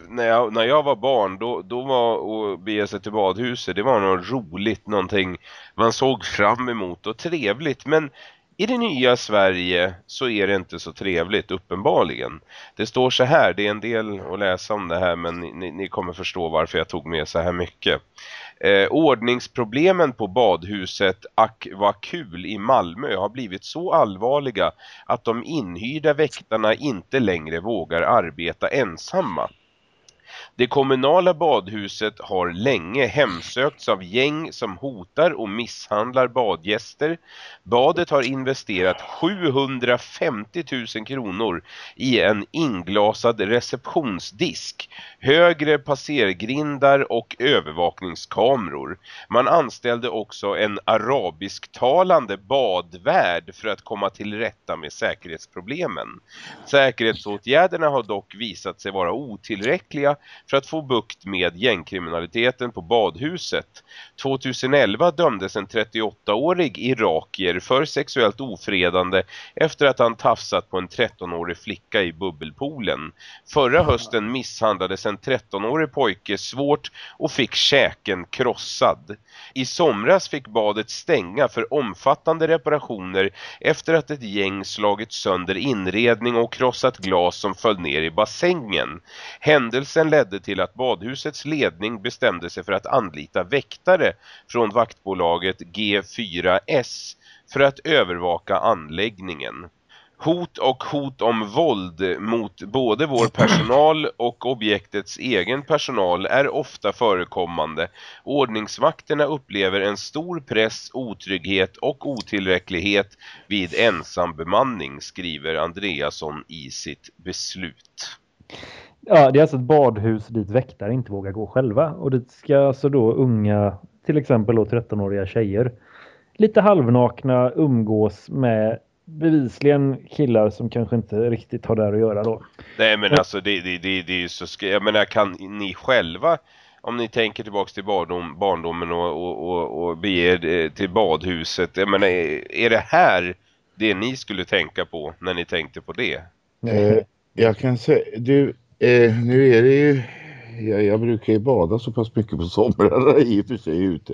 när jag, när jag var barn då, då var att bege sig till badhuset det var något roligt, någonting man såg fram emot och trevligt men i det nya Sverige så är det inte så trevligt uppenbarligen. Det står så här, det är en del att läsa om det här men ni, ni kommer förstå varför jag tog med så här mycket. Eh, ordningsproblemen på badhuset Akvakul i Malmö har blivit så allvarliga att de inhyrda väktarna inte längre vågar arbeta ensamma. Det kommunala badhuset har länge hemsökts av gäng som hotar och misshandlar badgäster. Badet har investerat 750 000 kronor i en inglasad receptionsdisk, högre passergrindar och övervakningskameror. Man anställde också en arabisktalande badvärd för att komma till rätta med säkerhetsproblemen. Säkerhetsåtgärderna har dock visat sig vara otillräckliga för att få bukt med gängkriminaliteten på badhuset. 2011 dömdes en 38-årig irakier för sexuellt ofredande efter att han tafsat på en 13-årig flicka i bubbelpoolen. Förra hösten misshandlades en 13-årig pojke svårt och fick käken krossad. I somras fick badet stänga för omfattande reparationer efter att ett gäng slagit sönder inredning och krossat glas som föll ner i bassängen. Händelsen ledde till att badhusets ledning bestämde sig för att anlita väktare från vaktbolaget G4S för att övervaka anläggningen. Hot och hot om våld mot både vår personal och objektets egen personal är ofta förekommande. Ordningsvakterna upplever en stor press, otrygghet och otillräcklighet vid ensam bemanning, skriver Andreasson i sitt beslut. Ja, det är alltså ett badhus dit väktare inte vågar gå själva. Och det ska alltså då unga, till exempel då 13-åriga tjejer, lite halvnakna umgås med bevisligen killar som kanske inte riktigt har där att göra då. Nej men alltså det, det, det, det är ju så ska jag menar kan ni själva om ni tänker tillbaks till barndom, barndomen och, och, och, och beger till badhuset jag menar är det här det ni skulle tänka på när ni tänkte på det? Eh, jag kan säga, du Eh, nu är det ju, jag, jag, brukar ju bada så pass mycket på somrarna i och för sig ute.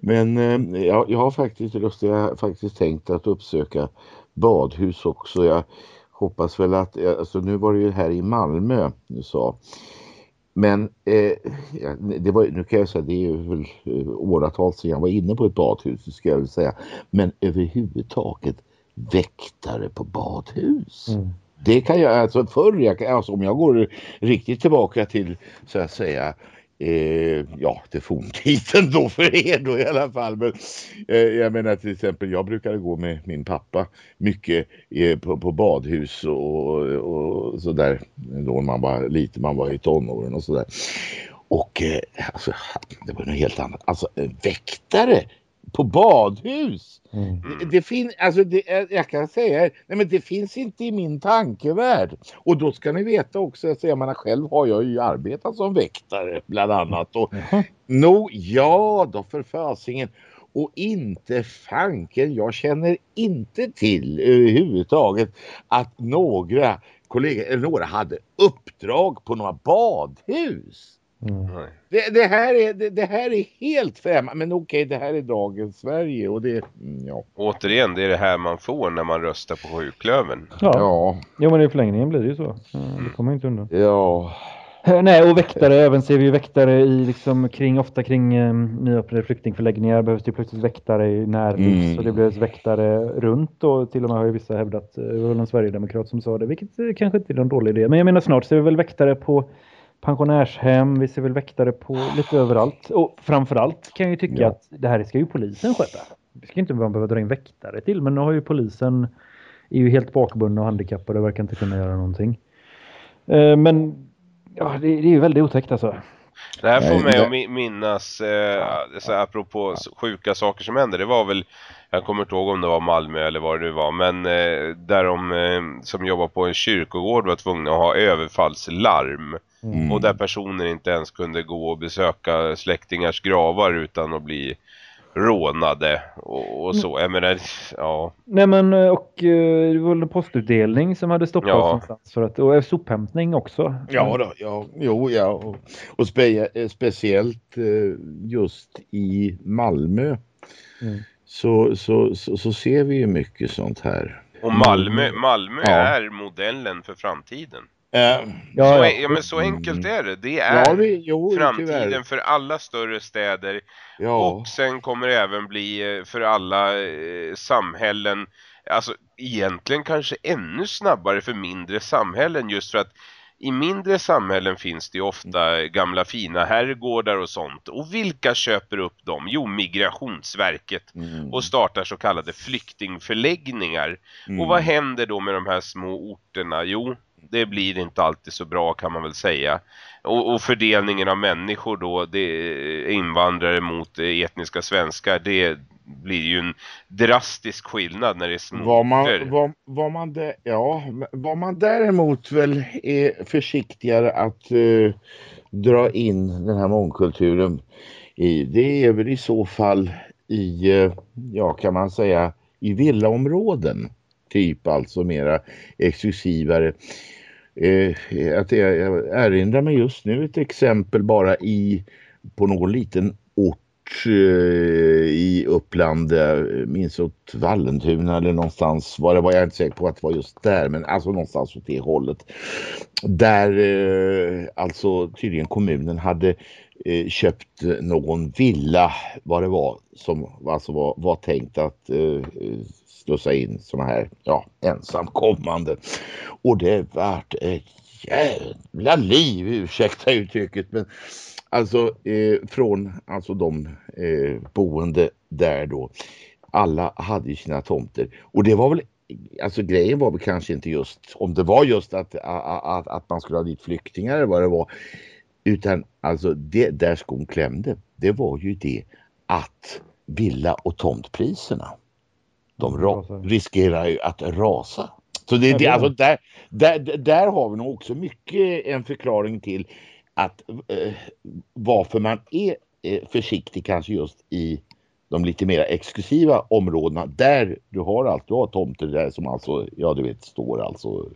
Men eh, jag, jag, har faktiskt lust, jag har faktiskt tänkt att uppsöka badhus också. Jag hoppas väl att, eh, alltså nu var det ju här i Malmö du sa. Men eh, det var, nu kan jag säga det är ju väl eh, åratal sedan jag var inne på ett badhus ska jag väl säga. Men överhuvudtaget väktare på badhus. Mm. Det kan jag, alltså förr, jag, alltså om jag går riktigt tillbaka till så att säga eh, ja, till forntiden då för er då i alla fall. Men eh, jag menar till exempel, jag brukade gå med min pappa mycket eh, på, på, badhus och, och sådär. Då man var lite, man var i tonåren och sådär. Och eh, alltså, det var något helt annat. Alltså väktare på badhus. Mm. Det, det finns, alltså det, jag kan säga, nej men det finns inte i min tankevärld. Och då ska ni veta också, alltså, jag menar själv har jag ju arbetat som väktare bland annat. Och, mm. no, ja, då för fasingen. Och inte fanken, jag känner inte till överhuvudtaget att några kollegor, eller några hade uppdrag på några badhus. Mm. Det, det, här är, det, det, här är helt främmande. Men okej, det här är dagens Sverige. Och det, mm, ja. Återigen, det är det här man får när man röstar på sjuklöven. Ja. ja. Jo, men i förlängningen blir det ju så. Det kommer inte undan. Ja. Eh, nej, och väktare, även ser vi ju väktare i liksom kring, ofta kring um, nyöppnade flyktingförläggningar behövs det plötsligt väktare i närlivs mm. och det behövs väktare runt och till och med har ju vissa hävdat, det var en Sverigedemokrat som sa det, vilket eh, kanske inte är någon dålig idé. Men jag menar snart ser vi väl väktare på pensionärshem, vi ser väl väktare på lite överallt. Och framförallt kan jag ju tycka ja. att det här ska ju polisen sköta. Vi ska inte behöva dra in väktare till, men nu har ju polisen är ju helt bakbundna och handikappade och verkar inte kunna göra någonting. Eh, men ja, det, det är ju väldigt otäckt alltså. Det här får mig att minnas, eh, så apropå sjuka saker som händer. Det var väl, jag kommer inte ihåg om det var Malmö eller vad det var. Men eh, där de eh, som jobbar på en kyrkogård var tvungna att ha överfallslarm. Mm. Och där personer inte ens kunde gå och besöka släktingars gravar utan att bli rånade och, och så. Jag menar, ja. Nej men och eh, det var väl postutdelning som hade stoppats Ja. någonstans för att och sophämtning också. Ja, då, ja, jo, ja. Och, och spe, eh, speciellt eh, just i Malmö Mm. så, så, så, så ser vi ju mycket sånt här. Och Malmö, Malmö Ja. är modellen för framtiden. Eh, Ja, så, ja. en- ja, men så enkelt är det. Det är ja, vi, jo, framtiden tyvärr. för alla större städer Ja, och sen kommer det även bli eh, för alla eh, samhällen, alltså egentligen kanske ännu snabbare för mindre samhällen just för att i mindre samhällen finns det ofta gamla fina herrgårdar och sånt. Och vilka köper upp dem? Jo, Migrationsverket. mm, Och startar så kallade flyktingförläggningar. mm. Och vad händer då med de här små orterna? Jo, det blir inte alltid så bra kan man väl säga. Och, och fördelningen av människor då, det invandrare mot etniska svenskar, det blir ju en drastisk skillnad när det är små Vad man, vad, vad, man de, ja, vad man däremot väl är försiktigare att uh, dra in den här mångkulturen i, det är väl i så fall i, uh, ja kan man säga, i villaområden. Typ alltså mera exklusivare. Eh, att jag, jag erinrar mig just nu ett exempel bara i, på någon liten ort eh, i Uppland, jag eh, minns åt Vallentuna eller någonstans var det var jag inte säker på att det var just där men alltså någonstans åt det hållet. Där eh, alltså tydligen kommunen hade eh, köpt någon villa vad det var som alltså var, var tänkt att eh, eh slussa in såna här ja, ensamkommande. Och det vart ett jävla liv, ursäkta uttrycket men Alltså eh, från alltså de eh, boende där då. Alla hade ju sina tomter. Och det var väl, alltså grejen var väl kanske inte just, om det var just att, att, att man skulle ha dit flyktingar eller vad det var. Utan alltså det där skon klämde, det var ju det att villa och tomtpriserna, de riskerar ju att rasa. Så det, det- alltså där, där, där har vi nog också mycket en förklaring till att eh, varför man är eh, försiktig kanske just i de lite mer exklusiva områdena där du har allt, du har tomter där som alltså, ja du vet, står alltså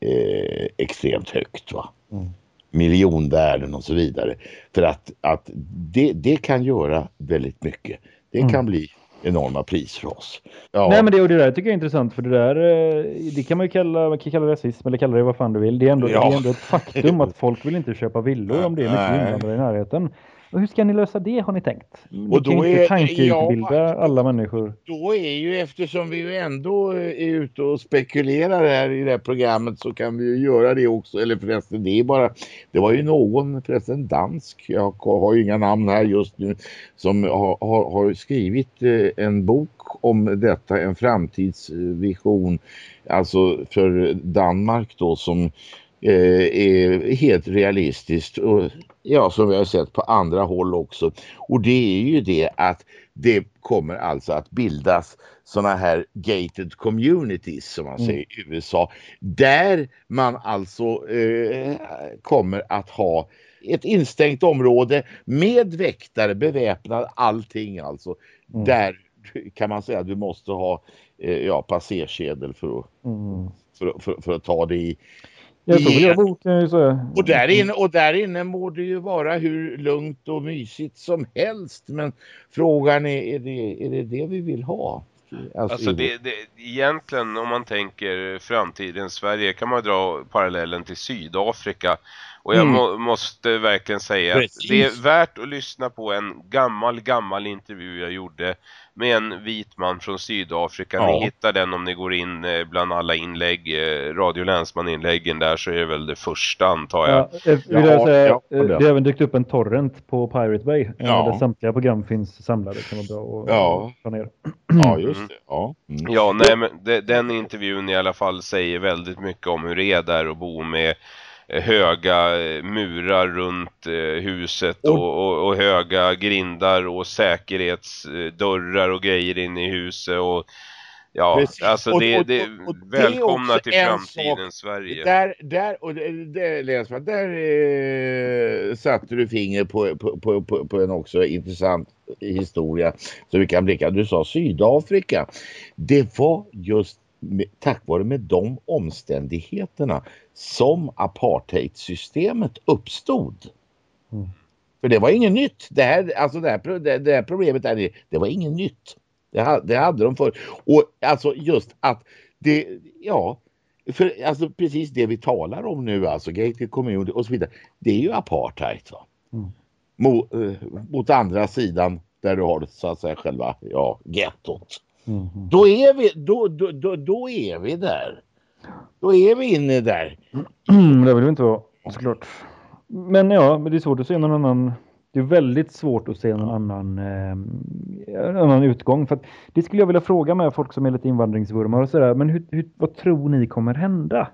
eh, extremt högt va. Mm. Miljonvärden och så vidare. För att, att det, det kan göra väldigt mycket. Det Mm. kan bli enorma prisras. Ja, Nej men det, och det där tycker jag är intressant för det där eh, det kan man ju kalla, man kan kalla det rasism eller kalla det vad fan du vill. Det är ändå, Ja. det är ändå ett faktum att folk vill inte köpa villor om det är mycket invandrare i närheten. Och hur ska ni lösa det har ni tänkt? Ni Och då är- tankeutbilda ja, alla människor. då är ju eftersom vi ju ändå är ute och spekulerar här i det här programmet så kan vi ju göra det också. Eller förresten det är bara, det var ju någon förresten dansk, jag har ju inga namn här just nu, som har, har, har skrivit eh, en bok om detta, en framtidsvision. Alltså för Danmark då som är helt realistiskt och ja som vi har sett på andra håll också. Och det är ju det att det kommer alltså att bildas sådana här gated communities som man Mm. säger i USA. Där man alltså eh, kommer att ha ett instängt område med väktare, beväpnad, allting alltså. Mm. Där kan man säga att du måste ha eh, ja, passerkedel för att, Mm. för, för, för att ta dig i. Jag tror jag boken ju så. Och där, inne, och där inne må det ju vara hur lugnt och mysigt som helst. Men frågan är, är det är det, det vi vill ha? Alltså i det, det, egentligen om man tänker framtiden Sverige kan man dra parallellen till Sydafrika. Och jag Mm. må, måste verkligen säga Precis. att det är värt att lyssna på en gammal, gammal intervju jag gjorde med en vit man från Sydafrika. Ja. Ni hittar den om ni går in eh, bland alla inlägg, eh, Radio Länsman-inläggen där så är det väl det första antar jag. Ja, eh, Ja, jag säga, ja, det. har även dykt upp en torrent på Pirate Bay. Ja. Där samtliga program finns samlade. kan vara bra att Ja. ta ner. Ja, just det. Ja. Mm. Ja, nej men de, den intervjun i alla fall säger väldigt mycket om hur det är där att bo med höga eh, murar runt eh, huset Och- och, och, höga grindar och säkerhetsdörrar och grejer in i huset och ja, Precis. alltså det, och- det, det välkomna också till en framtidens Sverige. Där, där, och det, det där eh, satte du finger på, på, på, på, en också intressant historia så vi kan blicka. Du sa Sydafrika. Det var just tack vare med de omständigheterna som apartheidsystemet uppstod. Mm. För det var inget nytt. Det här, alltså det här, det, det här problemet där, det var inget nytt. Det, det hade de för. Och alltså just att det, ja, för alltså precis det vi talar om nu, alltså gated community och så vidare. Det är ju apartheid. Va? Mm. Mot, eh, mot andra sidan där du har så att säga själva ja, gettot. Mm. Då, är vi, då, då, då, då är vi där. Då är vi inne där. det vill vi inte vara såklart. Men ja, men det är svårt att se någon annan. Det är väldigt svårt att se någon annan, eh, annan utgång. För det skulle jag vilja fråga med folk som är lite invandringsvurmar och sådär. Men hur, hur, vad tror ni kommer hända?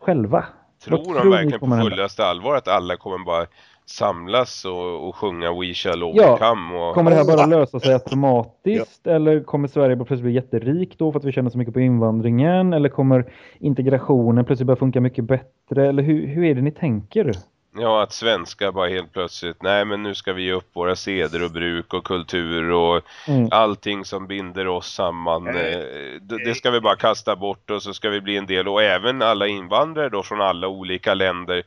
Själva? Tror vad de tror verkligen på fullaste allvar att alla kommer bara samlas och, och sjunga We shall overcome? Ja. Och... Kommer det här bara lösa sig automatiskt? Ja. Eller kommer Sverige plötsligt bli jätterikt då för att vi känner så mycket på invandringen? Eller kommer integrationen plötsligt börja funka mycket bättre? Eller hur, hur är det ni tänker? Ja, att svenskar bara helt plötsligt, nej men nu ska vi ge upp våra seder och bruk och kultur och mm. allting som binder oss samman. Eh, det ska vi bara kasta bort och så ska vi bli en del. Och även alla invandrare då från alla olika länder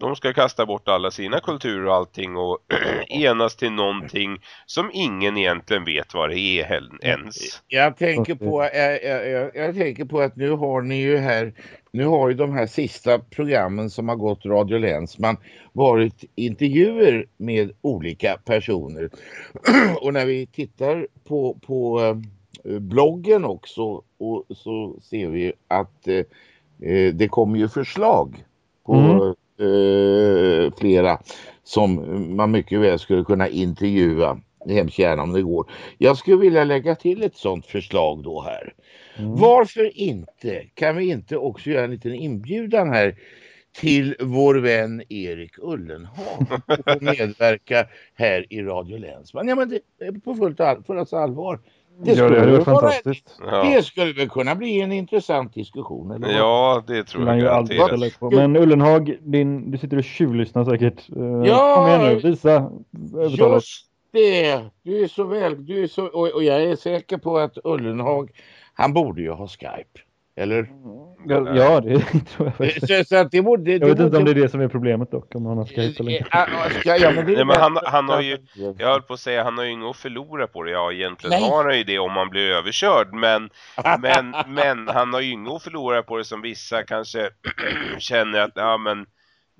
de ska kasta bort alla sina kulturer och allting och enas till någonting som ingen egentligen vet vad det är ens. Jag tänker på jag, jag, jag, tänker på att nu har ni ju här nu har ju de här sista programmen som har gått Radio Länsman varit intervjuer med olika personer. och när vi tittar på, på eh, bloggen också och så ser vi att eh, eh det kommer ju förslag på mm eh, flera som man mycket väl skulle kunna intervjua hemskt gärna om det går. Jag skulle vilja lägga till ett sådant förslag då här. Mm. Varför inte? Kan vi inte också göra en liten inbjudan här till vår vän Erik Ullenhag och medverka här i Radio Länsman. Ja men det är på fullt all, fullaste allvar. Det skulle, ja, det, är fantastiskt. Ja. det skulle väl kunna bli en intressant diskussion. Eller ja, det tror jag garanterat. Men Ullenhag, din, du sitter och tjuvlyssnar säkert. Uh, ja, kom igen nu, visa Just det. Du är så väl. Du är så, och, och jag är säker på att Ullenhag, han borde ju ha Skype. Eller? Ja, ja det tror jag så, så att det borde, det Jag vet borde... inte om det är det som är problemet dock. Om han har Skype eller inte. Ja, ja, men, Nej, men han, han har ju, jag höll på att säga, han har ju inget att förlora på det. Ja, egentligen Nej. har han ju det om man blir överkörd. Men, men, men han har ju inget att förlora på det som vissa kanske känner att, ja men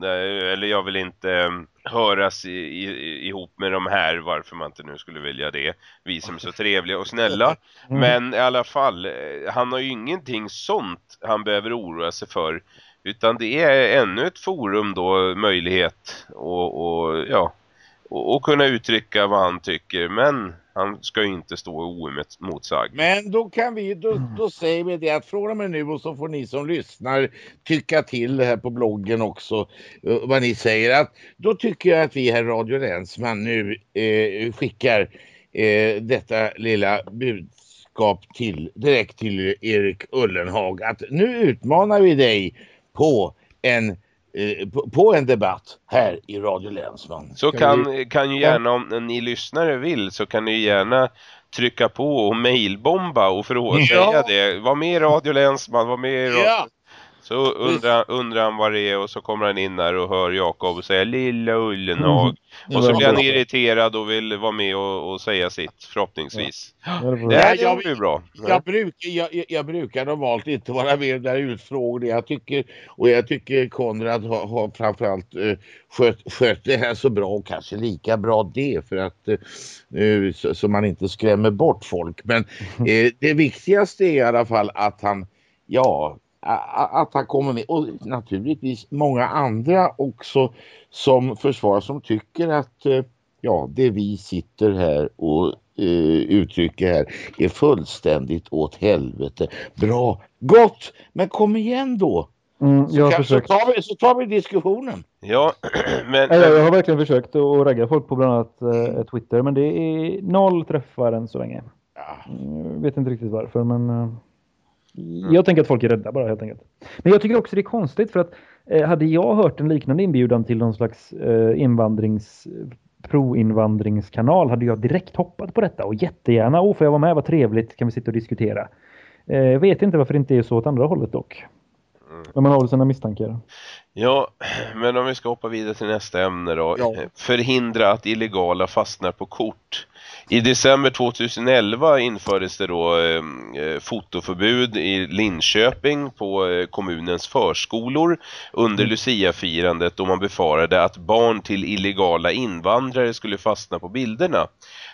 eller jag vill inte mm, höras i, i, ihop med de här varför man inte nu skulle vilja det. Vi som är så trevliga och snälla. Mm. Men i alla fall, eh, han har ju ingenting sånt han behöver oroa sig för. Utan det är ännu ett forum då, möjlighet och, och ja, och, och kunna uttrycka vad han tycker. Men han ska ju inte stå oemotsagd. Men då kan vi, då, då säger vi det att från och med nu och så får ni som lyssnar tycka till här på bloggen också uh, vad ni säger. Att, då tycker jag att vi här Radio Länsman nu uh, skickar uh, detta lilla budskap till, direkt till Erik Ullenhag. Att nu utmanar vi dig på en på, en debatt här i Radio Länsman. Så kan, kan, ju gärna, om ni lyssnare vill, så kan ni gärna trycka på och mailbomba och fråga ja. det. Var med i Radio Länsman, var med i Radio... Ja. Så undrar, undrar han vad det är och så kommer han in där och hör Jakob och säger Lilla Ullenhag. Mm. Och så blir han irriterad och vill vara med och, och säga sitt förhoppningsvis. Ja. Det här jag, blir bra. Jag, bruk, jag, jag, brukar normalt inte vara med i där utfrågningen. Jag tycker, och jag tycker Konrad har, har framförallt uh, skött, skött det här så bra och kanske lika bra det för att uh, så, så, man inte skrämmer bort folk. Men uh, det viktigaste är i alla fall att han ja att han kommer med och naturligtvis många andra också som försvar som tycker att eh, ja, det vi sitter här och uh, uttrycker här är fullständigt åt helvete. Bra, gott, men kom igen då. Mm, så, kan, så, tar vi, så tar vi diskussionen. Ja, men... Jag, jag har verkligen försökt att ragga folk på bland annat uh, Twitter, men det är noll träffar än så länge. Ja. Jag mm, vet inte riktigt varför, men... Mm. Jag tänker att folk är rädda bara helt enkelt. Men jag tycker också det är konstigt för att eh, hade jag hört en liknande inbjudan till någon slags eh, invandrings pro-invandringskanal hade jag direkt hoppat på detta och jättegärna, åh får jag vara med, vad trevligt, kan vi sitta och diskutera. Eh, jag vet inte varför det inte är så åt andra hållet dock. Men man har väl sina misstankar. Ja, men om vi ska hoppa vidare till nästa ämne då. Ja. Förhindra att illegala fastnar på kort. I december 2011 infördes det då eh, eh, fotoförbud i Linköping på eh, kommunens förskolor under Lucia-firandet då man befarade att barn till illegala invandrare skulle fastna på bilderna.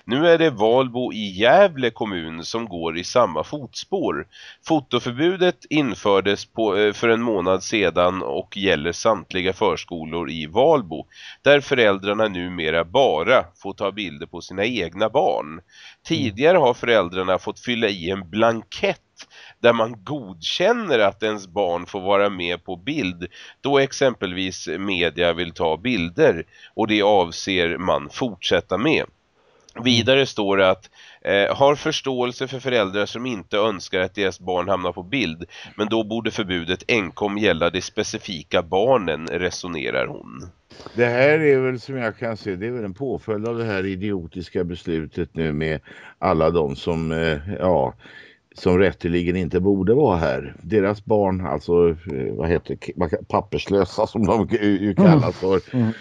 Nu är det Valbo i Gävle kommun som går i samma fotspår. Fotoförbudet infördes på, eh, för en månad sedan och gäller samtliga förskolor i Valbo där föräldrarna numera bara får ta bilder på sina egna barn. Tidigare har föräldrarna fått fylla i en blankett där man godkänner att ens barn får vara med på bild då exempelvis media vill ta bilder och det avser man fortsätta med. Vidare står det att eh, har förståelse för föräldrar som inte önskar att deras barn hamnar på bild men då borde förbudet enkom gälla de specifika barnen, resonerar hon. Det här är väl som jag kan se, det är väl en påföljd av det här idiotiska beslutet nu med alla de som, eh, ja, som rätteligen inte borde vara här. Deras barn, alltså eh, vad heter papperslösa som de ju kallas för. Mm. Eh,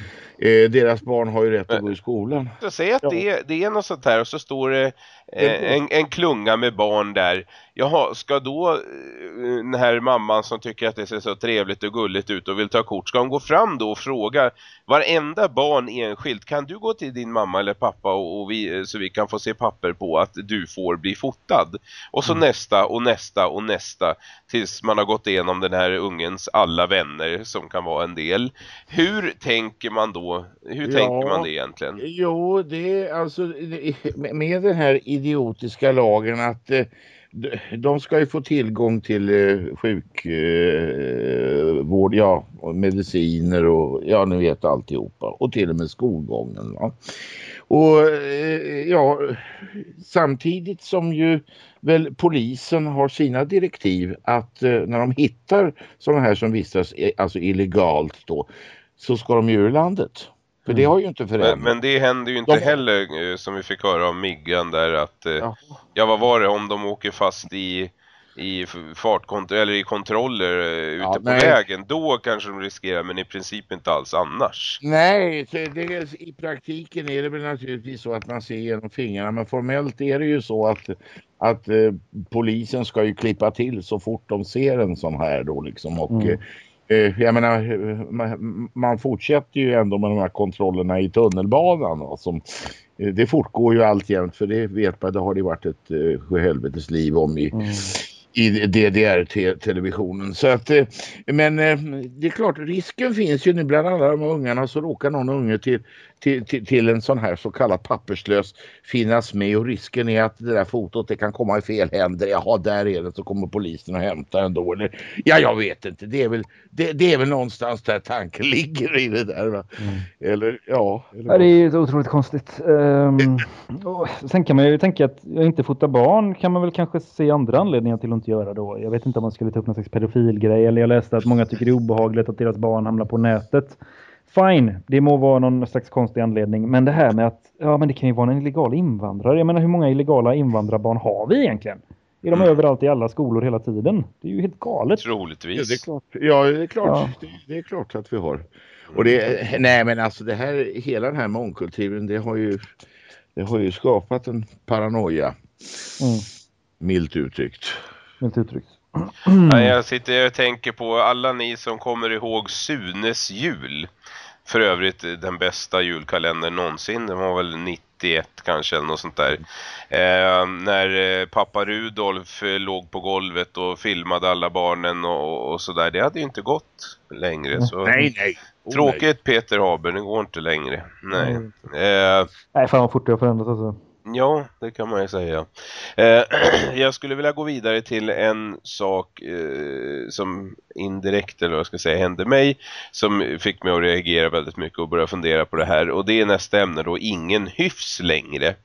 deras barn har ju rätt att gå i skolan. Säg att Ja. det, är, det är något sånt här och så står det eh, en, en klunga med barn där. Jaha, ska då eh, den här mamman som tycker att det ser så trevligt och gulligt ut och vill ta kort, ska hon gå fram då och fråga varenda barn enskilt, kan du gå till din mamma eller pappa och, och vi, eh, så vi kan få se papper på att du får bli fotad? Och så nästa och nästa och nästa tills man har gått igenom den här ungens alla vänner som kan vara en del. Hur tänker man då? Hur Ja. tänker man det egentligen? Jo, det är alltså med den här idiotiska lagen att eh, de- ska ju få tillgång till eh, sjukvård, eh, ja, och mediciner och ja, ni vet alltihopa. Och till och med skolgången. Va? Och eh, ja, samtidigt som ju väl polisen har sina direktiv att när de hittar sådana här som vistas alltså illegalt då så ska de ju ur landet. För det har ju inte Men, förändrats. men det händer ju inte De- heller eh, som vi fick höra av Miggan där att eh, Ja. ja vad var det om de åker fast i i fartkontroller eller i kontroller ute Ja, på nej. vägen då kanske de riskerar men i princip inte alls annars. Nej, det, i praktiken är det väl naturligtvis så att man ser genom fingrarna. Men formellt är det ju så att, att eh, polisen ska ju klippa till så fort de ser en sån här då liksom. Och, Mm. Eh, jag menar, eh, man, fortsätter ju ändå med de här kontrollerna i tunnelbanan. som, eh, det fortgår ju alltjämt för det vet man, det har det varit ett sjuhelvetes liv om i, Mm. i DDR-televisionen. Så att, men det är klart, risken finns ju nu bland alla de ungarna så råkar någon unge till, till, till, till en sån här så kallad papperslös finnas med och risken är att det där fotot det kan komma i fel händer. Jaha, där är det så kommer polisen och hämtar den då. Eller, ja, jag vet inte. Det är väl, det, det är väl någonstans där tanken ligger i det där. Va? Eller ja. Eller det är ju otroligt konstigt. Um, sen kan man ju tänka att jag inte fotar barn kan man väl kanske se andra anledningar till att inte göra då. Jag vet inte om man skulle ta upp någon slags pedofilgrej eller jag läste att många tycker det är obehagligt att deras barn hamnar på nätet. Fine, det må vara någon slags konstig anledning. Men det här med att ja, men det kan ju vara en illegal invandrare. Jag menar hur många illegala invandrarbarn har vi egentligen? Är de överallt i alla skolor hela tiden? Det är ju helt galet. Ja, Troligtvis. det är klart. Ja, det är klart. Ja. Det, det är klart att vi har. Och det, nej, men alltså det här, hela den här mångkulturen, det har ju, det har ju skapat en paranoia, Mm, milt uttryckt. milt uttryckt. Ja, jag sitter och tänker på alla ni som kommer ihåg Sunes jul. För övrigt eh, den bästa julkalendern någonsin. Den var väl 91 kanske eller något sånt där. Eh, när eh, pappa Rudolf eh, låg på golvet och filmade alla barnen och, och sådär. Det hade ju inte gått längre. Så Nej, nej. Oh, Tråkigt Peter Haber, det går inte längre. Nej. Mm. Eh, Nej, fan vad fort det har förändrats alltså. Ja, det kan man ju säga. Eh, jag skulle vilja gå vidare till en sak eh, som indirekt, eller vad jag ska säga, hände mig. Som fick mig att reagera väldigt mycket och börja fundera på det här. Och det är nästa ämne då, ingen hyfs längre.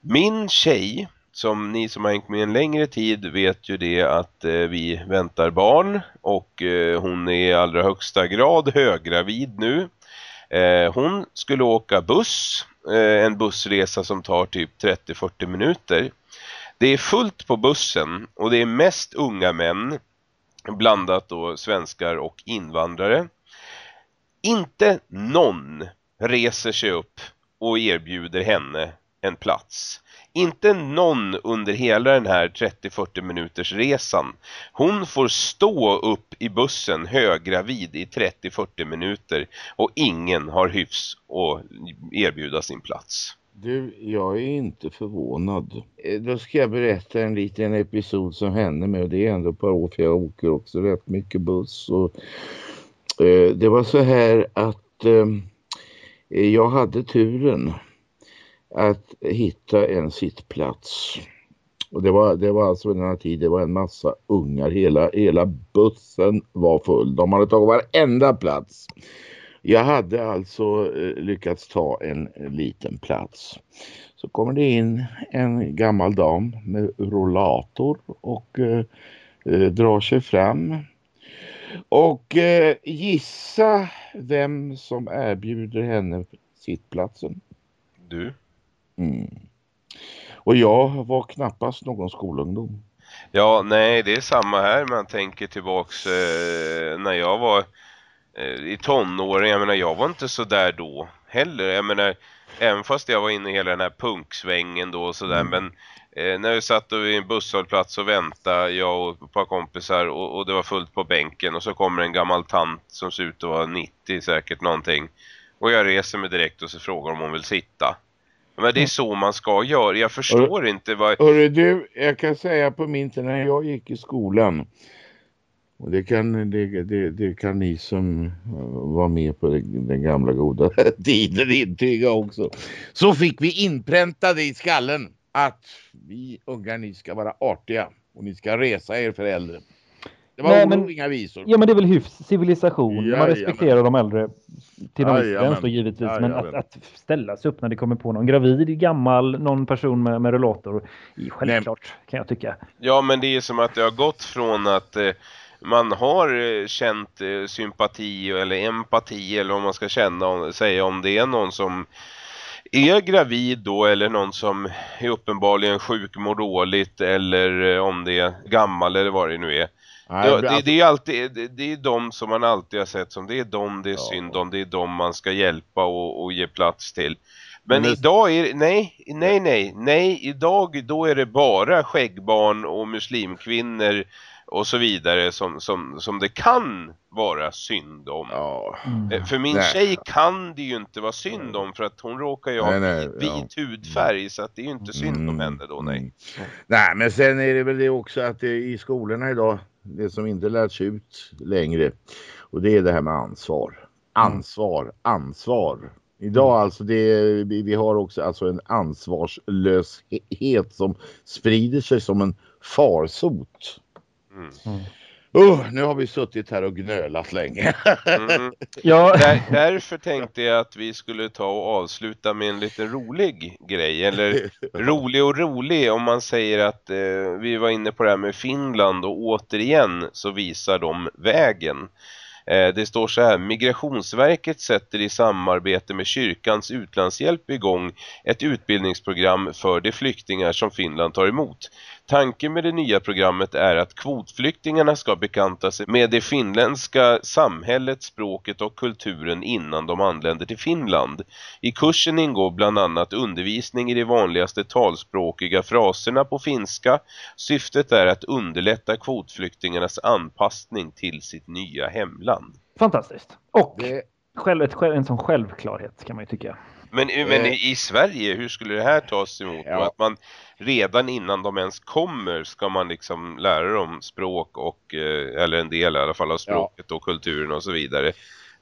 Min tjej, som ni som har hängt med en längre tid vet ju det att eh, vi väntar barn. Och eh, hon är i allra högsta grad höggravid nu. Eh, hon skulle åka buss, Eh, en bussresa som tar typ 30-40 minuter. Det är fullt på bussen och det är mest unga män, blandat då svenskar och invandrare. Inte någon reser sig upp och erbjuder henne en plats. Inte någon under hela den här 30-40 minuters resan. Hon får stå upp i bussen höggravid i 30-40 minuter och ingen har hyfs att erbjuda sin plats. Du, jag är inte förvånad. Eh, då ska jag berätta en liten episod som hände mig och det är ändå ett par år för jag åker också rätt mycket buss. Och, eh, det var så här att eh, jag hade turen att hitta en sittplats. Och det var, det var alltså den här tiden, det var en massa ungar. Hela, hela bussen var full. De hade tagit varenda plats. Jag hade alltså eh, lyckats ta en liten plats. Så kommer det in en gammal dam med rollator och eh, eh drar sig fram. Och eh, gissa vem som erbjuder henne sittplatsen. Du? Mm. Och jag var knappast någon skolungdom. Ja, nej det är samma här. Man tänker tillbaks eh, när jag var eh, i tonåren. Jag menar, jag var inte så där då heller. Jag menar, även fast jag var inne i hela den här punksvängen då och sådär. Mm. Men eh, när vi satt vid en busshållplats och väntade, jag och ett par kompisar och, och, det var fullt på bänken. Och så kommer en gammal tant som ser ut att vara 90 säkert någonting. Och jag reser mig direkt och så frågar om hon vill sitta. Men det är så man ska göra. Jag förstår Hör, inte vad... Hörru du, jag kan säga på min tid när jag gick i skolan. Och det kan, det, det, det kan ni som var med på den gamla goda tiden intyga också. Så fick vi inpräntade i skallen att vi ungar ni ska vara artiga och ni ska resa er för äldre. Det var Nej, men, inga visor. Ja, men det är väl hyfs, civilisation. Ja, man respekterar ja, de äldre till gräns då givetvis. Ja, men att, att, ställa sig upp när det kommer på någon gravid, gammal, någon person med, med rullator. Självklart Nej. kan jag tycka. Ja, men det är som att det har gått från att eh, man har eh, känt eh, sympati eller empati eller om man ska känna säga om det är någon som är gravid då eller någon som är uppenbarligen sjuk, mår dåligt eller eh, om det är gammal eller vad det nu är Nej, ja, det, det, är alltid det, det, är de som man alltid har sett som det är de det är ja. synd om, det är de man ska hjälpa och, och ge plats till. Men, Men idag är nej, nej, nej, nej, idag då är det bara skäggbarn och muslimkvinnor och så vidare som, som, som det kan vara synd om. Ja. Mm. För min nej. tjej kan det ju inte vara synd om för att hon råkar ju ha vit ja. hudfärg så att det är ju inte synd om mm. henne då, nej. Mm. Nej, men sen är det väl det också att det i skolorna idag det som inte lärts ut längre. Och det är det här med ansvar. Ansvar, ansvar. Idag mm. alltså det, vi har också alltså en ansvarslöshet som sprider sig som en farsot. Mm. Oh, nu har vi suttit här och gnölat länge. mm. ja. Där, därför tänkte jag att vi skulle ta och avsluta med en liten rolig grej. Eller rolig och rolig om man säger att eh, vi var inne på det här med Finland och återigen så visar de vägen. Eh, det står så här, Migrationsverket sätter i samarbete med kyrkans utlandshjälp igång ett utbildningsprogram för de flyktingar som Finland tar emot. Tanken med det nya programmet är att kvotflyktingarna ska bekanta sig med det finländska samhället, språket och kulturen innan de anländer till Finland. I kursen ingår bland annat undervisning i de vanligaste talspråkiga fraserna på finska. Syftet är att underlätta kvotflyktingarnas anpassning till sitt nya hemland. Fantastiskt. Och det... själv, ett, en sån självklarhet kan man ju tycka. Men, men eh. i Sverige, hur skulle det här tas emot? Ja. Att man redan innan de ens kommer ska man liksom lära dem språk och, eh, eller en del i alla fall av språket ja. och kulturen och så vidare.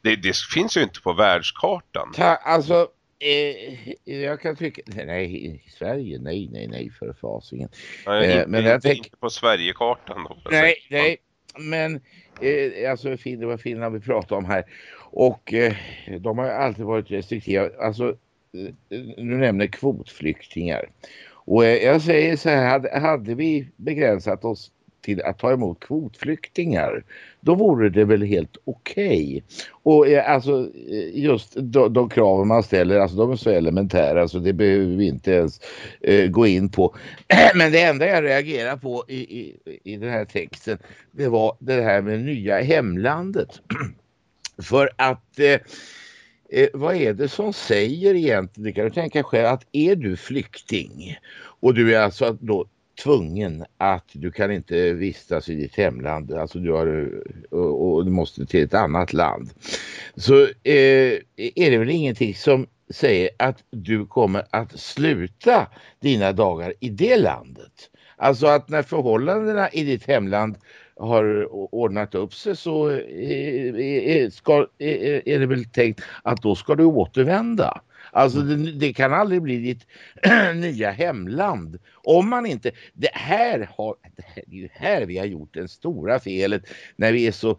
Det, det, finns ju inte på världskartan. Ta, alltså, eh, jag kan tycka, nej, i Sverige, nej, nej, nej, för fasingen. Nej, eh, men jag tänker på Sverigekartan då. Nej, nej, men eh, alltså det var Finland vi pratade om här. Och eh, de har alltid varit restriktiva. Alltså, eh, du nämner kvotflyktingar. Och eh, jag säger så här, hade, hade vi begränsat oss till att ta emot kvotflyktingar då vore det väl helt okej. Okay. Och eh, alltså eh, just de, de kraven man ställer, alltså de är så elementära så det behöver vi inte ens eh, gå in på. Men det enda jag reagerar på i, i, i den här texten det var det här med nya hemlandet. För att eh, eh, vad är det som säger egentligen, det kan du tänka själv, att är du flykting och du är alltså då tvungen att du kan inte vistas i ditt hemland, alltså du har, och, och du måste till ett annat land. Så eh, är det väl ingenting som säger att du kommer att sluta dina dagar i det landet. Alltså att när förhållandena i ditt hemland har ordnat upp sig så är, ska, är det väl tänkt att då ska du återvända. Alltså mm. det, det, kan aldrig bli ditt nya hemland. Om man inte, det här, har, det här är ju här vi har gjort det stora felet när vi är så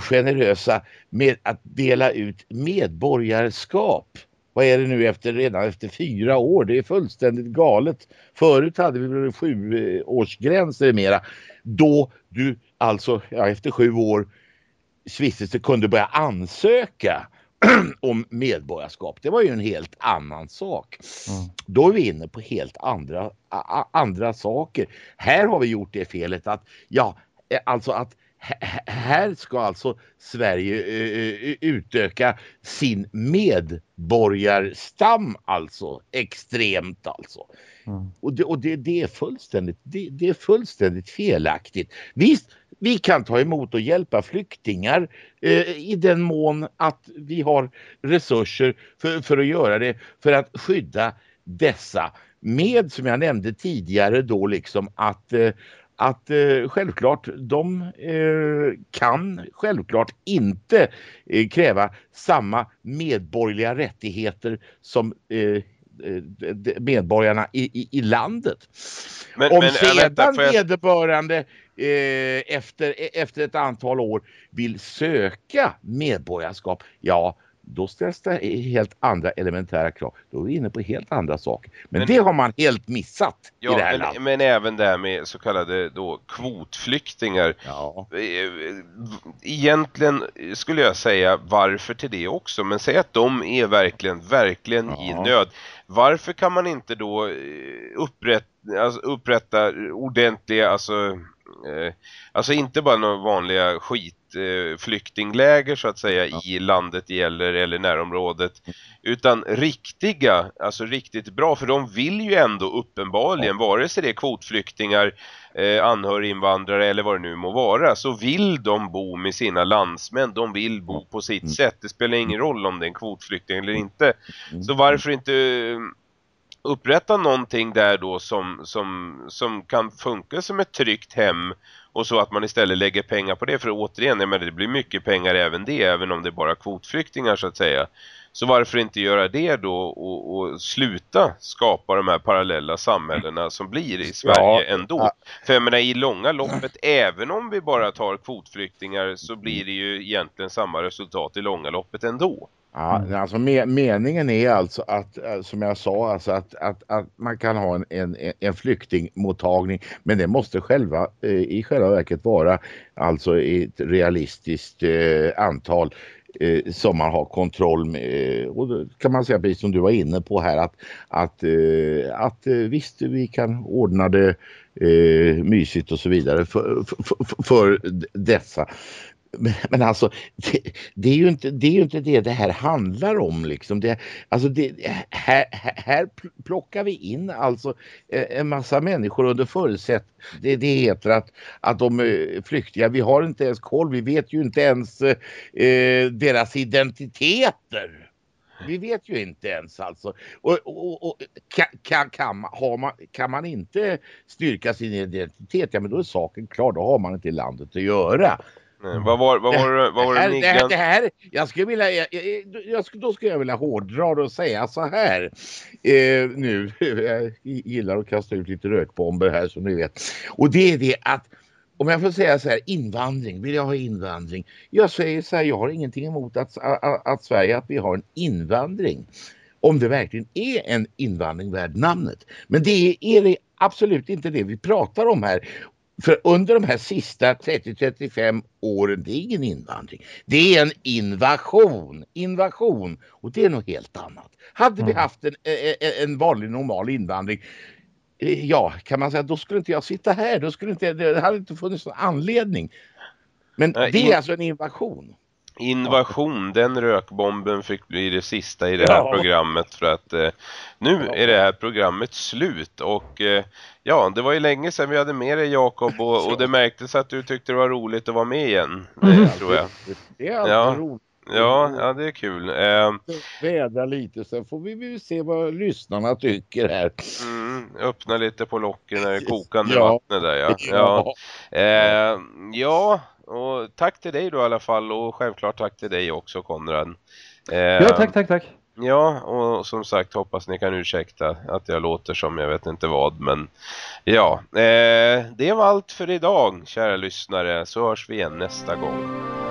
generösa med att dela ut medborgarskap. Vad är det nu efter redan efter fyra år? Det är fullständigt galet. Förut hade vi väl sju eh, årsgränser mera. Då du alltså ja, efter sju år svistelse kunde börja ansöka om medborgarskap. Det var ju en helt annan sak. Mm. Då är vi inne på helt andra, andra saker. Här har vi gjort det felet att ja, eh, alltså att här ska alltså Sverige uh, utöka sin medborgarstam alltså extremt alltså. Mm. Och, det, och det, det, är fullständigt, det, det, är fullständigt felaktigt. Visst, vi kan ta emot och hjälpa flyktingar uh, i den mån att vi har resurser för, för att göra det för att skydda dessa med som jag nämnde tidigare då liksom att uh, att eh, självklart de eh, kan självklart inte eh, kräva samma medborgerliga rättigheter som eh, eh, medborgarna i, i, i landet. Men, Om men, sedan vederbörande eh, efter, efter ett antal år vill söka medborgarskap, ja då ställs det helt andra elementära krav. Då är vi inne på helt andra saker. Men, men det har man helt missat ja, i det här men, landet. Men även det här med så kallade då kvotflyktingar. Ja. Eh, egentligen skulle jag säga varför till det också. Men säg att de är verkligen, verkligen ja. i nöd. Varför kan man inte då eh, upprätta, alltså upprätta ordentliga, alltså, alltså inte bara några vanliga skit eh, så att säga ja. i landet det gäller eller närområdet utan riktiga, alltså riktigt bra för de vill ju ändå uppenbarligen ja. vare sig det är kvotflyktingar eh, anhöriginvandrare eller vad det nu må vara så vill de bo med sina landsmän, de vill bo på sitt mm. sätt det spelar ingen roll om det är en kvotflykting eller inte mm. så varför inte eh, upprätta någonting där då som, som, som kan funka som ett tryggt hem och så att man istället lägger pengar på det för återigen, jag menar, det blir mycket pengar även det även om det är bara kvotflyktingar så att säga. Så varför inte göra det då och, och sluta skapa de här parallella samhällena som blir i Sverige ja, ändå? För jag menar i långa loppet, även om vi bara tar kvotflyktingar så blir det ju egentligen samma resultat i långa loppet ändå. Ja, mm. alltså me meningen är alltså att, eh, som jag sa, alltså att, att, att man kan ha en, en, en flyktingmottagning men det måste själva, eh, i själva verket vara alltså ett realistiskt eh, antal som man har kontroll med. Och då kan man säga precis som du var inne på här att, att, att visst vi kan ordna det mysigt och så vidare för, för, för dessa men, alltså, det, det, är ju inte, det är ju inte det det här handlar om. Liksom. Det, alltså det, här, här plockar vi in alltså e, en massa människor under förutsätt det, det heter att, att de eh, är flyktiga. Vi har inte ens koll, vi vet ju inte ens eh, eh, deras identiteter. Vi vet ju inte ens alltså. Och, och, och kan, kan, man, har man, kan man inte styrka sin identitet, ja men då är saken klar, då har man inte i landet att göra. Nej, vad var, vad var, det, vad var det, här, det, här, det här, jag skulle vilja, jag, jag, jag, då skulle jag vilja hårdra det och säga så här. Eh, nu, jag gillar att kasta ut lite rökbomber här som ni vet. Och det är det att, om jag får säga så här, invandring, vill jag ha invandring? Jag säger så här, jag har ingenting emot att, att, att Sverige, att vi har en invandring. Om det verkligen är en invandring värd namnet. Men det är, är det absolut inte det vi pratar om här. För under de här sista 30-35 åren, det är ingen invandring. Det är en invasion. Invasion. Och det är något helt annat. Hade vi Mm. haft en, en, en vanlig normal invandring, eh, ja, kan man säga, då skulle inte jag sitta här. Då skulle inte, det hade inte funnits någon anledning. Men det är alltså en invasion. Invasion, den rökbomben fick bli det sista i det här Ja. programmet för att eh, nu är det här programmet slut och eh, ja, det var ju länge sedan vi hade med dig Jakob och, och det märktes att du tyckte det var roligt att vara med igen, Mm. eh, tror jag. Det är alltid Ja. roligt. Ja, ja det är kul. Eh, Vädra lite, sen får vi väl se vad lyssnarna tycker här. mm, öppna lite på locken när det är kokande Ja. vattnet där ja. ja. Eh, ja, och tack till dig då i alla fall och självklart tack till dig också Konrad. Eh, Ja, tack, tack, tack. Ja, och som sagt hoppas ni kan ursäkta att jag låter som jag vet inte vad, men ja, eh, det var allt för idag kära lyssnare, så hörs vi igen nästa gång.